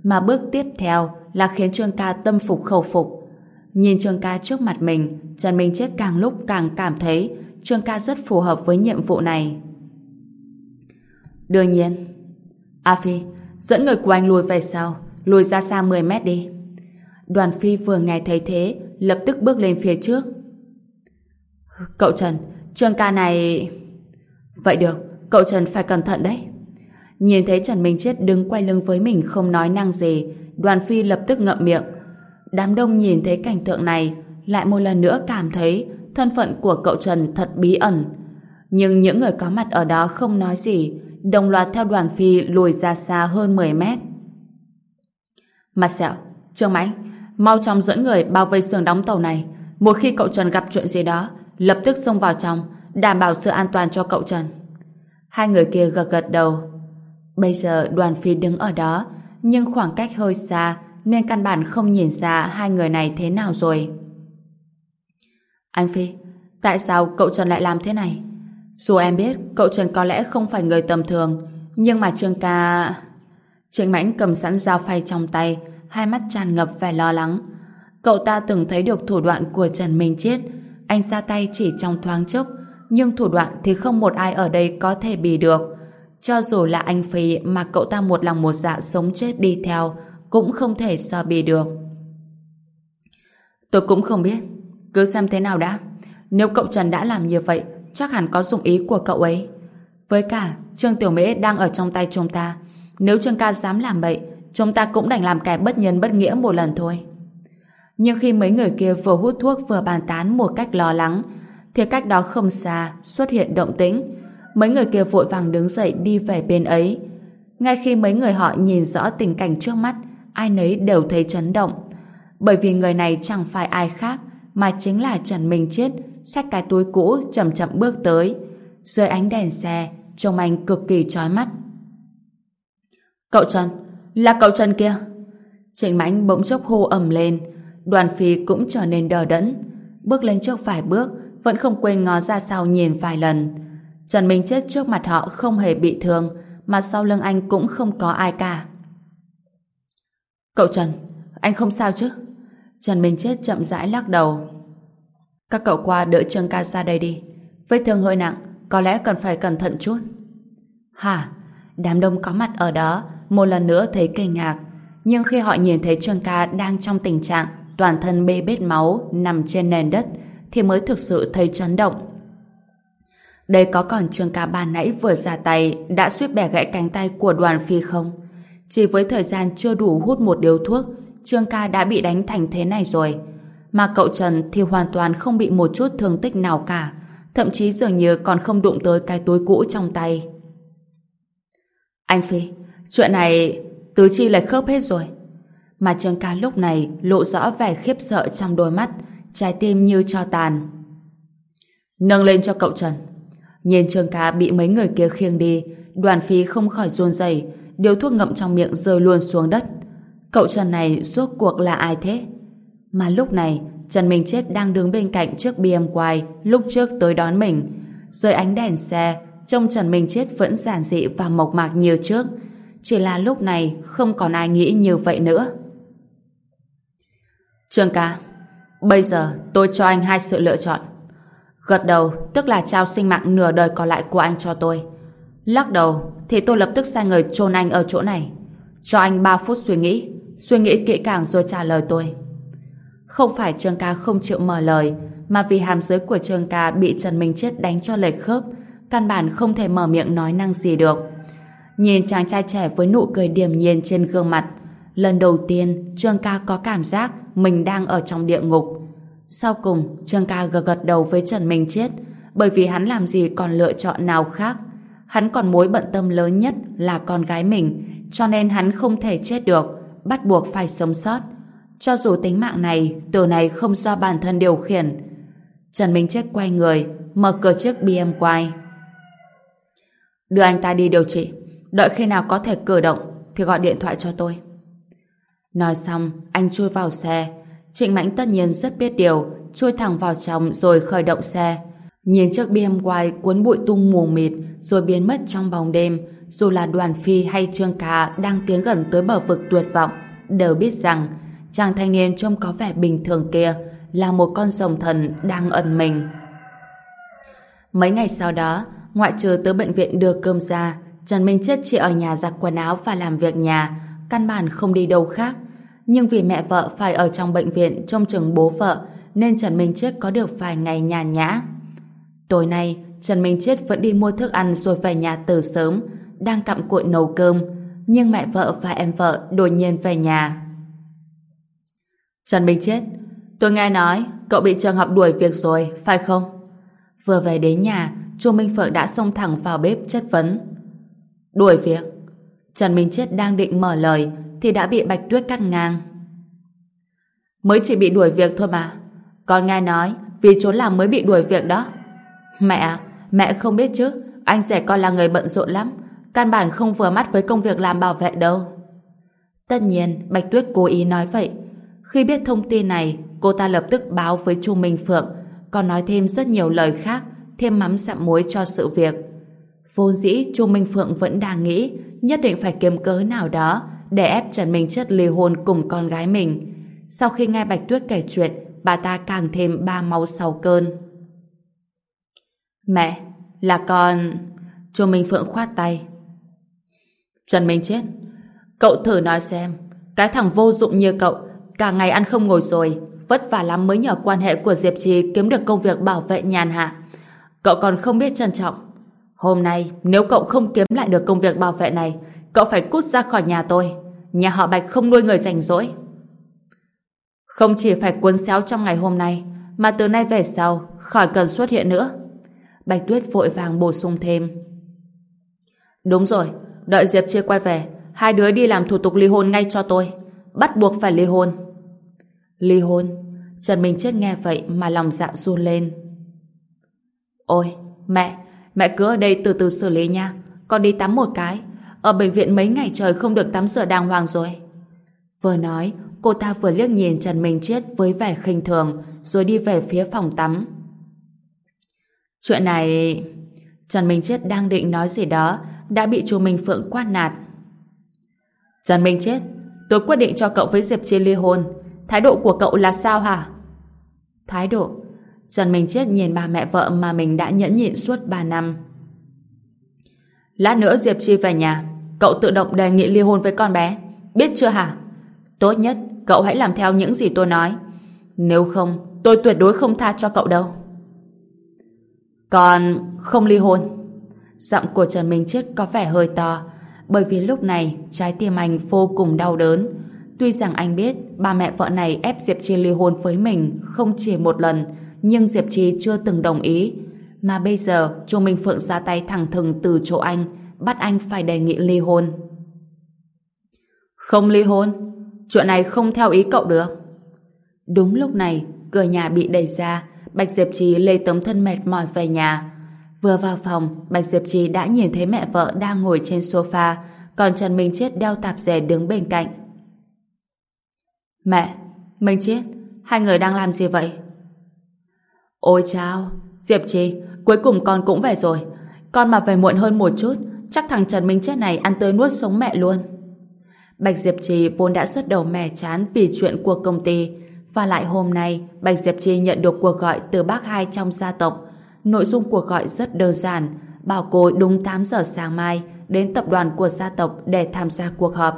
Mà bước tiếp theo là khiến Trương Ca tâm phục khẩu phục. Nhìn Trương Ca trước mặt mình, Trần Minh Chết càng lúc càng cảm thấy Trương Ca rất phù hợp với nhiệm vụ này. Đương nhiên. A Phi, dẫn người của anh lùi về sau, lùi ra xa 10 mét đi. Đoàn Phi vừa nghe thấy thế, lập tức bước lên phía trước. Cậu Trần, Trương Ca này... Vậy được, cậu Trần phải cẩn thận đấy. Nhìn thấy Trần Minh Chết đứng quay lưng với mình không nói năng gì, đoàn phi lập tức ngậm miệng. Đám đông nhìn thấy cảnh tượng này, lại một lần nữa cảm thấy thân phận của cậu Trần thật bí ẩn. Nhưng những người có mặt ở đó không nói gì, đồng loạt theo đoàn phi lùi ra xa hơn 10 mét. Mặt sẹo, Trương Mãnh, mau chóng dẫn người bao vây sườn đóng tàu này. Một khi cậu Trần gặp chuyện gì đó, lập tức xông vào trong, đảm bảo sự an toàn cho cậu Trần. Hai người kia gật gật đầu. Bây giờ đoàn phi đứng ở đó, nhưng khoảng cách hơi xa nên căn bản không nhìn ra hai người này thế nào rồi. Anh Phi, tại sao cậu Trần lại làm thế này? Dù em biết cậu Trần có lẽ không phải người tầm thường, nhưng mà Trương ca... Trịnh Mãnh cầm sẵn dao phay trong tay, hai mắt tràn ngập vẻ lo lắng. Cậu ta từng thấy được thủ đoạn của Trần Minh Chiết, anh ra tay chỉ trong thoáng chốc, nhưng thủ đoạn thì không một ai ở đây có thể bì được. Cho dù là anh Phi mà cậu ta một lòng một dạ sống chết đi theo, cũng không thể so bì được. Tôi cũng không biết. Cứ xem thế nào đã. Nếu cậu Trần đã làm như vậy, chắc hẳn có dụng ý của cậu ấy. Với cả, Trương Tiểu Mễ đang ở trong tay chúng ta. Nếu Trương Ca dám làm vậy, chúng ta cũng đành làm kẻ bất nhân bất nghĩa một lần thôi. Nhưng khi mấy người kia vừa hút thuốc vừa bàn tán một cách lo lắng, thì cách đó không xa xuất hiện động tĩnh. Mấy người kia vội vàng đứng dậy đi về bên ấy. Ngay khi mấy người họ nhìn rõ tình cảnh trước mắt, ai nấy đều thấy chấn động. Bởi vì người này chẳng phải ai khác, mà chính là Trần Minh Chết, xách cái túi cũ chậm chậm bước tới. Dưới ánh đèn xe, trông anh cực kỳ chói mắt. Cậu Trần, là cậu Trần kia. Trịnh Mãnh bỗng chốc hô ầm lên, đoàn phi cũng trở nên đờ đẫn. Bước lên trước vài bước, vẫn không quên ngó ra sau nhìn vài lần. Trần Minh Chết trước mặt họ không hề bị thương, mà sau lưng anh cũng không có ai cả. Cậu Trần, anh không sao chứ? Trần Minh Chết chậm rãi lắc đầu. Các cậu qua đỡ Trương ca ra đây đi. Vết thương hơi nặng, có lẽ cần phải cẩn thận chút. Hả? Đám đông có mặt ở đó, một lần nữa thấy kinh ngạc. Nhưng khi họ nhìn thấy Trương ca đang trong tình trạng toàn thân bê bết máu nằm trên nền đất, thì mới thực sự thấy chấn động. Đây có còn Trương ca ban nãy vừa ra tay đã suýt bẻ gãy cánh tay của đoàn phi không? Chỉ với thời gian chưa đủ hút một điếu thuốc, Trương ca đã bị đánh thành thế này rồi. Mà cậu Trần thì hoàn toàn không bị một chút thương tích nào cả, thậm chí dường như còn không đụng tới cái túi cũ trong tay. Anh Phi, chuyện này tứ chi lệch khớp hết rồi. Mà Trương ca lúc này lộ rõ vẻ khiếp sợ trong đôi mắt, trái tim như cho tàn. Nâng lên cho cậu Trần. Nhìn Trương ca bị mấy người kia khiêng đi, đoàn phi không khỏi run rẩy, điếu thuốc ngậm trong miệng rơi luôn xuống đất. Cậu Trần này rốt cuộc là ai thế? Mà lúc này, Trần Minh Chết đang đứng bên cạnh chiếc BMW lúc trước tới đón mình. Dưới ánh đèn xe, trông Trần Minh Chết vẫn giản dị và mộc mạc như trước. Chỉ là lúc này không còn ai nghĩ như vậy nữa. Trương ca, bây giờ tôi cho anh hai sự lựa chọn. Gật đầu tức là trao sinh mạng nửa đời còn lại của anh cho tôi. Lắc đầu thì tôi lập tức sai người chôn anh ở chỗ này. Cho anh 3 phút suy nghĩ, suy nghĩ kỹ càng rồi trả lời tôi. Không phải Trương ca không chịu mở lời, mà vì hàm dưới của Trương ca bị Trần Minh Chết đánh cho lệch khớp, căn bản không thể mở miệng nói năng gì được. Nhìn chàng trai trẻ với nụ cười điềm nhiên trên gương mặt, lần đầu tiên Trương ca có cảm giác mình đang ở trong địa ngục. Sau cùng, Trương ca gật gật đầu với Trần Minh Chết, bởi vì hắn làm gì còn lựa chọn nào khác. Hắn còn mối bận tâm lớn nhất là con gái mình, cho nên hắn không thể chết được, bắt buộc phải sống sót. Cho dù tính mạng này, từ này không do bản thân điều khiển. Trần Minh Chết quay người, mở cửa chiếc BMW. Đưa anh ta đi điều trị, đợi khi nào có thể cử động thì gọi điện thoại cho tôi. Nói xong, anh chui vào xe. Trịnh Mãnh tất nhiên rất biết điều, chui thẳng vào trong rồi khởi động xe. Nhìn chiếc BMW cuốn bụi tung mù mịt rồi biến mất trong bóng đêm, dù là đoàn phi hay trương ca đang tiến gần tới bờ vực tuyệt vọng, đều biết rằng chàng thanh niên trông có vẻ bình thường kia là một con rồng thần đang ẩn mình. Mấy ngày sau đó, ngoại trừ tới bệnh viện đưa cơm ra, Trần Minh Chết chỉ ở nhà giặt quần áo và làm việc nhà, căn bản không đi đâu khác. Nhưng vì mẹ vợ phải ở trong bệnh viện trông chừng bố vợ, nên Trần Minh Chết có được vài ngày nhàn nhã. Tối nay, Trần Minh Chết vẫn đi mua thức ăn rồi về nhà từ sớm, đang cặm cụi nấu cơm, nhưng mẹ vợ và em vợ đột nhiên về nhà. Trần Minh Chết, tôi nghe nói cậu bị trường học đuổi việc rồi, phải không? Vừa về đến nhà, Chu Minh Phượng đã xông thẳng vào bếp chất vấn. Đuổi việc? Trần Minh Chết đang định mở lời thì đã bị Bạch Tuyết cắt ngang. Mới chỉ bị đuổi việc thôi mà. Con nghe nói vì trốn làm mới bị đuổi việc đó. Mẹ, mẹ không biết chứ, anh rể con là người bận rộn lắm, căn bản không vừa mắt với công việc làm bảo vệ đâu. Tất nhiên, Bạch Tuyết cố ý nói vậy. Khi biết thông tin này, cô ta lập tức báo với Chu Minh Phượng, còn nói thêm rất nhiều lời khác, thêm mắm sạm muối cho sự việc. Vô dĩ, Chu Minh Phượng vẫn đang nghĩ nhất định phải kiếm cớ nào đó để ép Trần Minh Chất ly hôn cùng con gái mình. Sau khi nghe Bạch Tuyết kể chuyện, bà ta càng thêm ba máu sau cơn. Mẹ, là con... Chu Minh Phượng khoát tay. Trần Minh Chết, cậu thử nói xem, cái thằng vô dụng như cậu, cả ngày ăn không ngồi rồi, vất vả lắm mới nhờ quan hệ của Diệp Trì kiếm được công việc bảo vệ nhàn hạ. Cậu còn không biết trân trọng. Hôm nay, nếu cậu không kiếm lại được công việc bảo vệ này, cậu phải cút ra khỏi nhà tôi. Nhà họ Bạch không nuôi người rảnh rỗi. Không chỉ phải cuốn xéo trong ngày hôm nay, mà từ nay về sau, khỏi cần xuất hiện nữa. Bạch Tuyết vội vàng bổ sung thêm. Đúng rồi, đợi Diệp Chia quay về, hai đứa đi làm thủ tục ly hôn ngay cho tôi. Bắt buộc phải ly hôn. Ly hôn? Trần Minh Chết nghe vậy mà lòng dạ run lên. Ôi, mẹ, mẹ cứ ở đây từ từ xử lý nha. Con đi tắm một cái. Ở bệnh viện mấy ngày trời không được tắm rửa đàng hoàng rồi. Vừa nói, cô ta vừa liếc nhìn Trần Minh Chết với vẻ khinh thường, rồi đi về phía phòng tắm. Chuyện này... Trần Minh Chết đang định nói gì đó, đã bị chú Minh Phượng quát nạt. Trần Minh Chết, tôi quyết định cho cậu với Diệp Chi ly hôn. Thái độ của cậu là sao hả? Thái độ? Trần Minh Chết nhìn bà mẹ vợ mà mình đã nhẫn nhịn suốt 3 năm. Lát nữa Diệp Chi về nhà, cậu tự động đề nghị ly hôn với con bé. Biết chưa hả? Tốt nhất, cậu hãy làm theo những gì tôi nói. Nếu không, tôi tuyệt đối không tha cho cậu đâu. Còn không ly hôn. Giọng của Trần Minh Chết có vẻ hơi to. bởi vì lúc này trái tim anh vô cùng đau đớn. Tuy rằng anh biết ba mẹ vợ này ép Diệp Chi ly hôn với mình không chỉ một lần, nhưng Diệp Chi chưa từng đồng ý. Mà bây giờ Chu Minh Phượng ra tay thẳng thừng từ chỗ anh, bắt anh phải đề nghị ly hôn. Không ly hôn? Chuyện này không theo ý cậu được. Đúng lúc này, cửa nhà bị đẩy ra, Bạch Diệp Trì lê tấm thân mệt mỏi về nhà. Vừa vào phòng, Bạch Diệp Trì đã nhìn thấy mẹ vợ đang ngồi trên sofa, còn Trần Minh Chết đeo tạp dề đứng bên cạnh. Mẹ, Minh Chết, hai người đang làm gì vậy? Ôi chao, Diệp Trì, cuối cùng con cũng về rồi. Con mà về muộn hơn một chút, chắc thằng Trần Minh Chết này ăn tươi nuốt sống mẹ luôn. Bạch Diệp Trì vốn đã rất đầu mẻ chán vì chuyện của công ty, và lại hôm nay, Bạch Diệp Trì nhận được cuộc gọi từ bác hai trong gia tộc. Nội dung cuộc gọi rất đơn giản, bảo cô đúng 8 giờ sáng mai đến tập đoàn của gia tộc để tham gia cuộc họp.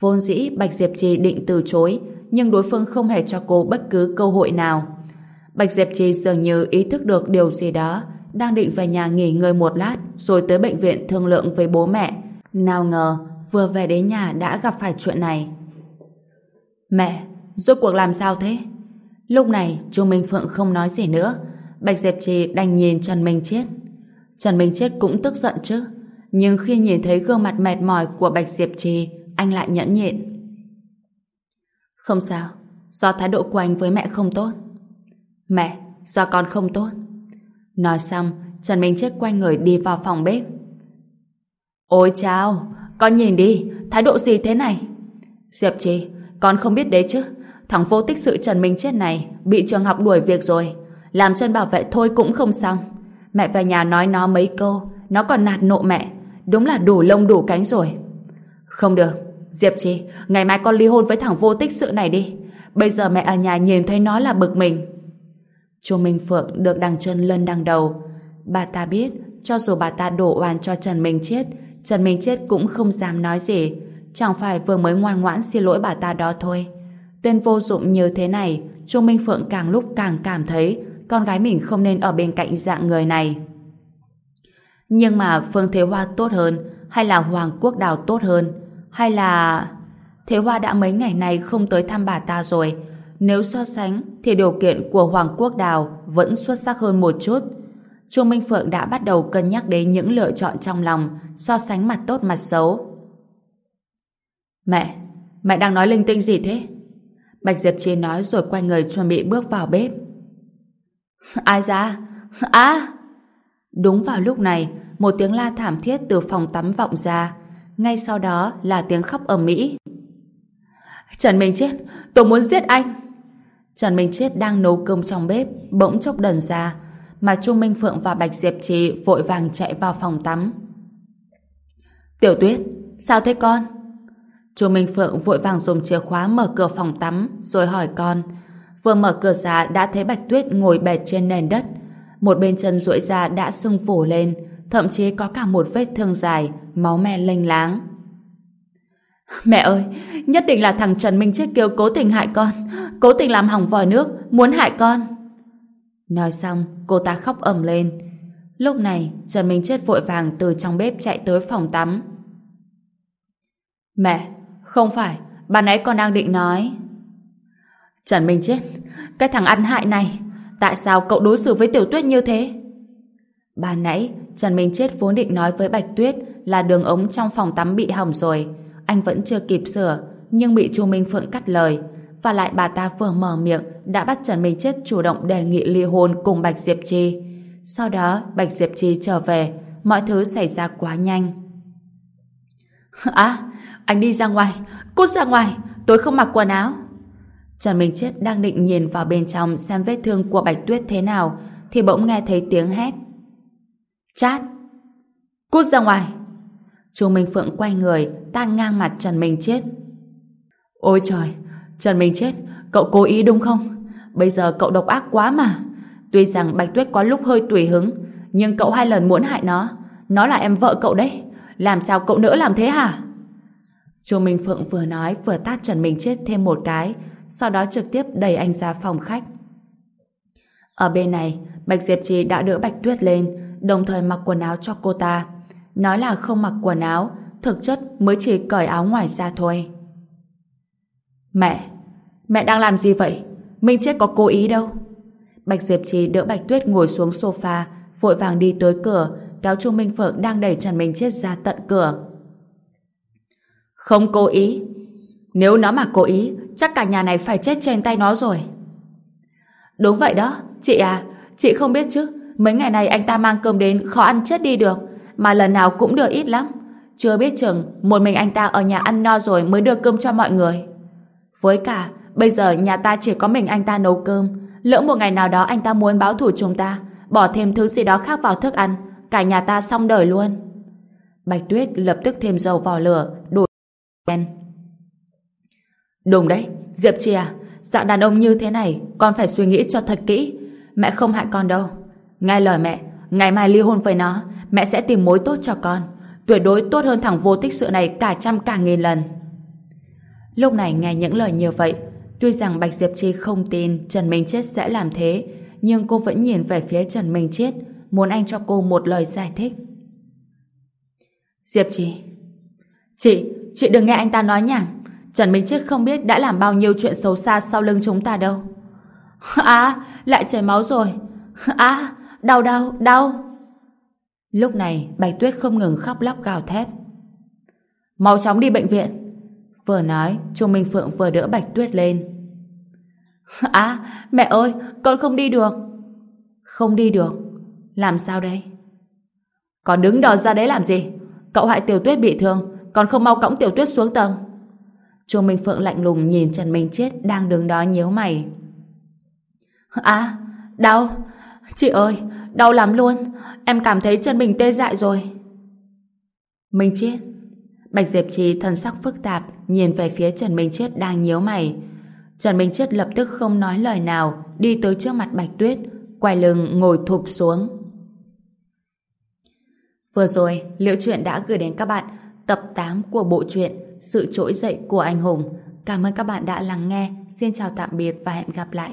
Vốn dĩ Bạch Diệp Trì định từ chối, nhưng đối phương không hề cho cô bất cứ cơ hội nào. Bạch Diệp Trì dường như ý thức được điều gì đó, đang định về nhà nghỉ ngơi một lát rồi tới bệnh viện thương lượng với bố mẹ. Nào ngờ, vừa về đến nhà đã gặp phải chuyện này. Mẹ, Rốt cuộc làm sao thế? Lúc này, Chu Minh Phượng không nói gì nữa. Bạch Diệp Trì đành nhìn Trần Minh Chết. Trần Minh Chết cũng tức giận chứ. Nhưng khi nhìn thấy gương mặt mệt mỏi của Bạch Diệp Trì, anh lại nhẫn nhịn. Không sao, do thái độ của anh với mẹ không tốt. Mẹ, do con không tốt. Nói xong, Trần Minh Chết quay người đi vào phòng bếp. Ôi chào, con nhìn đi, thái độ gì thế này? Diệp Trì, con không biết đấy chứ, Thằng vô tích sự Trần Minh Chết này bị trường học đuổi việc rồi. Làm chân bảo vệ thôi cũng không xong. Mẹ về nhà nói nó mấy câu, nó còn nạt nộ mẹ. Đúng là đủ lông đủ cánh rồi. Không được, Diệp Chi, ngày mai con ly hôn với thằng vô tích sự này đi. Bây giờ mẹ ở nhà nhìn thấy nó là bực mình. Chu Minh Phượng được đằng chân lân đằng đầu. Bà ta biết, cho dù bà ta đổ oan cho Trần Minh Chết, Trần Minh Chết cũng không dám nói gì. Chẳng phải vừa mới ngoan ngoãn xin lỗi bà ta đó thôi. Tên vô dụng như thế này, Chu Minh Phượng càng lúc càng cảm thấy con gái mình không nên ở bên cạnh dạng người này. Nhưng mà Phương Thế Hoa tốt hơn, hay là Hoàng Quốc Đào tốt hơn, hay là... Thế Hoa đã mấy ngày nay không tới thăm bà ta rồi. Nếu so sánh, thì điều kiện của Hoàng Quốc Đào vẫn xuất sắc hơn một chút. Chu Minh Phượng đã bắt đầu cân nhắc đến những lựa chọn trong lòng, so sánh mặt tốt mặt xấu. Mẹ, mẹ đang nói linh tinh gì thế? Bạch Diệp Chi nói rồi quay người chuẩn bị bước vào bếp. Ai ra? À! Đúng vào lúc này, một tiếng la thảm thiết từ phòng tắm vọng ra. Ngay sau đó là tiếng khóc ầm ĩ. Trần Minh Chết, tôi muốn giết anh! Trần Minh Chết đang nấu cơm trong bếp, bỗng chốc đần ra, mà Chu Minh Phượng và Bạch Diệp Trì vội vàng chạy vào phòng tắm. Tiểu Tuyết, sao thế con? Chu Minh Phượng vội vàng dùng chìa khóa mở cửa phòng tắm rồi hỏi con. Vừa mở cửa ra đã thấy Bạch Tuyết ngồi bệt trên nền đất. Một bên chân duỗi ra đã sưng phù lên, thậm chí có cả một vết thương dài, máu me lênh láng. Mẹ ơi, nhất định là thằng Trần Minh Chết kêu cố tình hại con, cố tình làm hỏng vòi nước, muốn hại con. Nói xong, cô ta khóc ầm lên. Lúc này, Trần Minh Chết vội vàng từ trong bếp chạy tới phòng tắm. Mẹ, không phải, bà nãy con đang định nói. Trần Minh chết, cái thằng ăn hại này, tại sao cậu đối xử với Tiểu Tuyết như thế? Bà nãy, Trần Minh chết vốn định nói với Bạch Tuyết là đường ống trong phòng tắm bị hỏng rồi. Anh vẫn chưa kịp sửa, nhưng bị Chu Minh Phượng cắt lời. Và lại bà ta vừa mở miệng đã bắt Trần Minh Chết chủ động đề nghị ly hôn cùng Bạch Diệp Chi. Sau đó, Bạch Diệp Chi trở về, mọi thứ xảy ra quá nhanh. À, anh đi ra ngoài, cút ra ngoài, tôi không mặc quần áo. Trần Minh Chết đang định nhìn vào bên trong xem vết thương của Bạch Tuyết thế nào, thì bỗng nghe thấy tiếng hét. Chát! Cút ra ngoài! Chu Minh Phượng quay người, tan ngang mặt Trần Minh Chết. Ôi trời! Trần Minh Chết, cậu cố ý đúng không? Bây giờ cậu độc ác quá mà. Tuy rằng Bạch Tuyết có lúc hơi tùy hứng, nhưng cậu hai lần muốn hại nó. Nó là em vợ cậu đấy. Làm sao cậu nỡ làm thế hả? Chu Minh Phượng vừa nói vừa tát Trần Minh Chết thêm một cái, sau đó trực tiếp đẩy anh ra phòng khách. Ở bên này, Bạch Diệp Trì đã đỡ Bạch Tuyết lên, đồng thời mặc quần áo cho cô ta. Nói là không mặc quần áo, thực chất mới chỉ cởi áo ngoài ra thôi. Mẹ, mẹ đang làm gì vậy? Minh Chết có cố ý đâu. Bạch Diệp Trì đỡ Bạch Tuyết ngồi xuống sofa, vội vàng đi tới cửa, kéo Trung Minh Phượng đang đẩy Trần Minh Chết ra tận cửa. Không cố ý. Nếu nó mà cố ý, chắc cả nhà này phải chết trên tay nó rồi. Đúng vậy đó, chị à, chị không biết chứ, mấy ngày này anh ta mang cơm đến khó ăn chết đi được, mà lần nào cũng đưa ít lắm. Chưa biết chừng, một mình anh ta ở nhà ăn no rồi mới đưa cơm cho mọi người. Với cả, bây giờ nhà ta chỉ có mình anh ta nấu cơm, lỡ một ngày nào đó anh ta muốn báo thủ chúng ta, bỏ thêm thứ gì đó khác vào thức ăn, cả nhà ta xong đời luôn. Bạch Tuyết lập tức thêm dầu vào lửa, đổ đen. Đúng đấy, Diệp Trì à, dạng đàn ông như thế này, con phải suy nghĩ cho thật kỹ. Mẹ không hại con đâu. Nghe lời mẹ, ngày mai ly hôn với nó, mẹ sẽ tìm mối tốt cho con. Tuyệt đối tốt hơn thằng vô tích sự này cả trăm cả nghìn lần. Lúc này nghe những lời như vậy, tuy rằng Bạch Diệp Chi không tin Trần Minh Chết sẽ làm thế, nhưng cô vẫn nhìn về phía Trần Minh Chết, muốn anh cho cô một lời giải thích. Diệp Chi Chị, chị đừng nghe anh ta nói nhảm. Trần Minh Chết không biết đã làm bao nhiêu chuyện xấu xa sau lưng chúng ta đâu. À, lại chảy máu rồi. À, đau đau, đau. Lúc này, Bạch Tuyết không ngừng khóc lóc gào thét. Mau chóng đi bệnh viện. Vừa nói, Chu Minh Phượng vừa đỡ Bạch Tuyết lên. À, mẹ ơi, con không đi được. Không đi được. Làm sao đây? Còn đứng đò ra đấy làm gì? Cậu hại Tiểu Tuyết bị thương, còn không mau cõng Tiểu Tuyết xuống tầng. Chu Minh Phượng lạnh lùng nhìn Trần Minh Chết đang đứng đó nhíu mày. À, đau. Chị ơi, đau lắm luôn. Em cảm thấy chân mình tê dại rồi. Minh Chết. Bạch Diệp Trì thần sắc phức tạp nhìn về phía Trần Minh Chết đang nhíu mày. Trần Minh Chết lập tức không nói lời nào đi tới trước mặt Bạch Tuyết quay lưng ngồi thụp xuống. Vừa rồi, Liễu Chuyện đã gửi đến các bạn tập 8 của bộ truyện Sự trỗi dậy của anh hùng. Cảm ơn các bạn đã lắng nghe. Xin chào tạm biệt và hẹn gặp lại.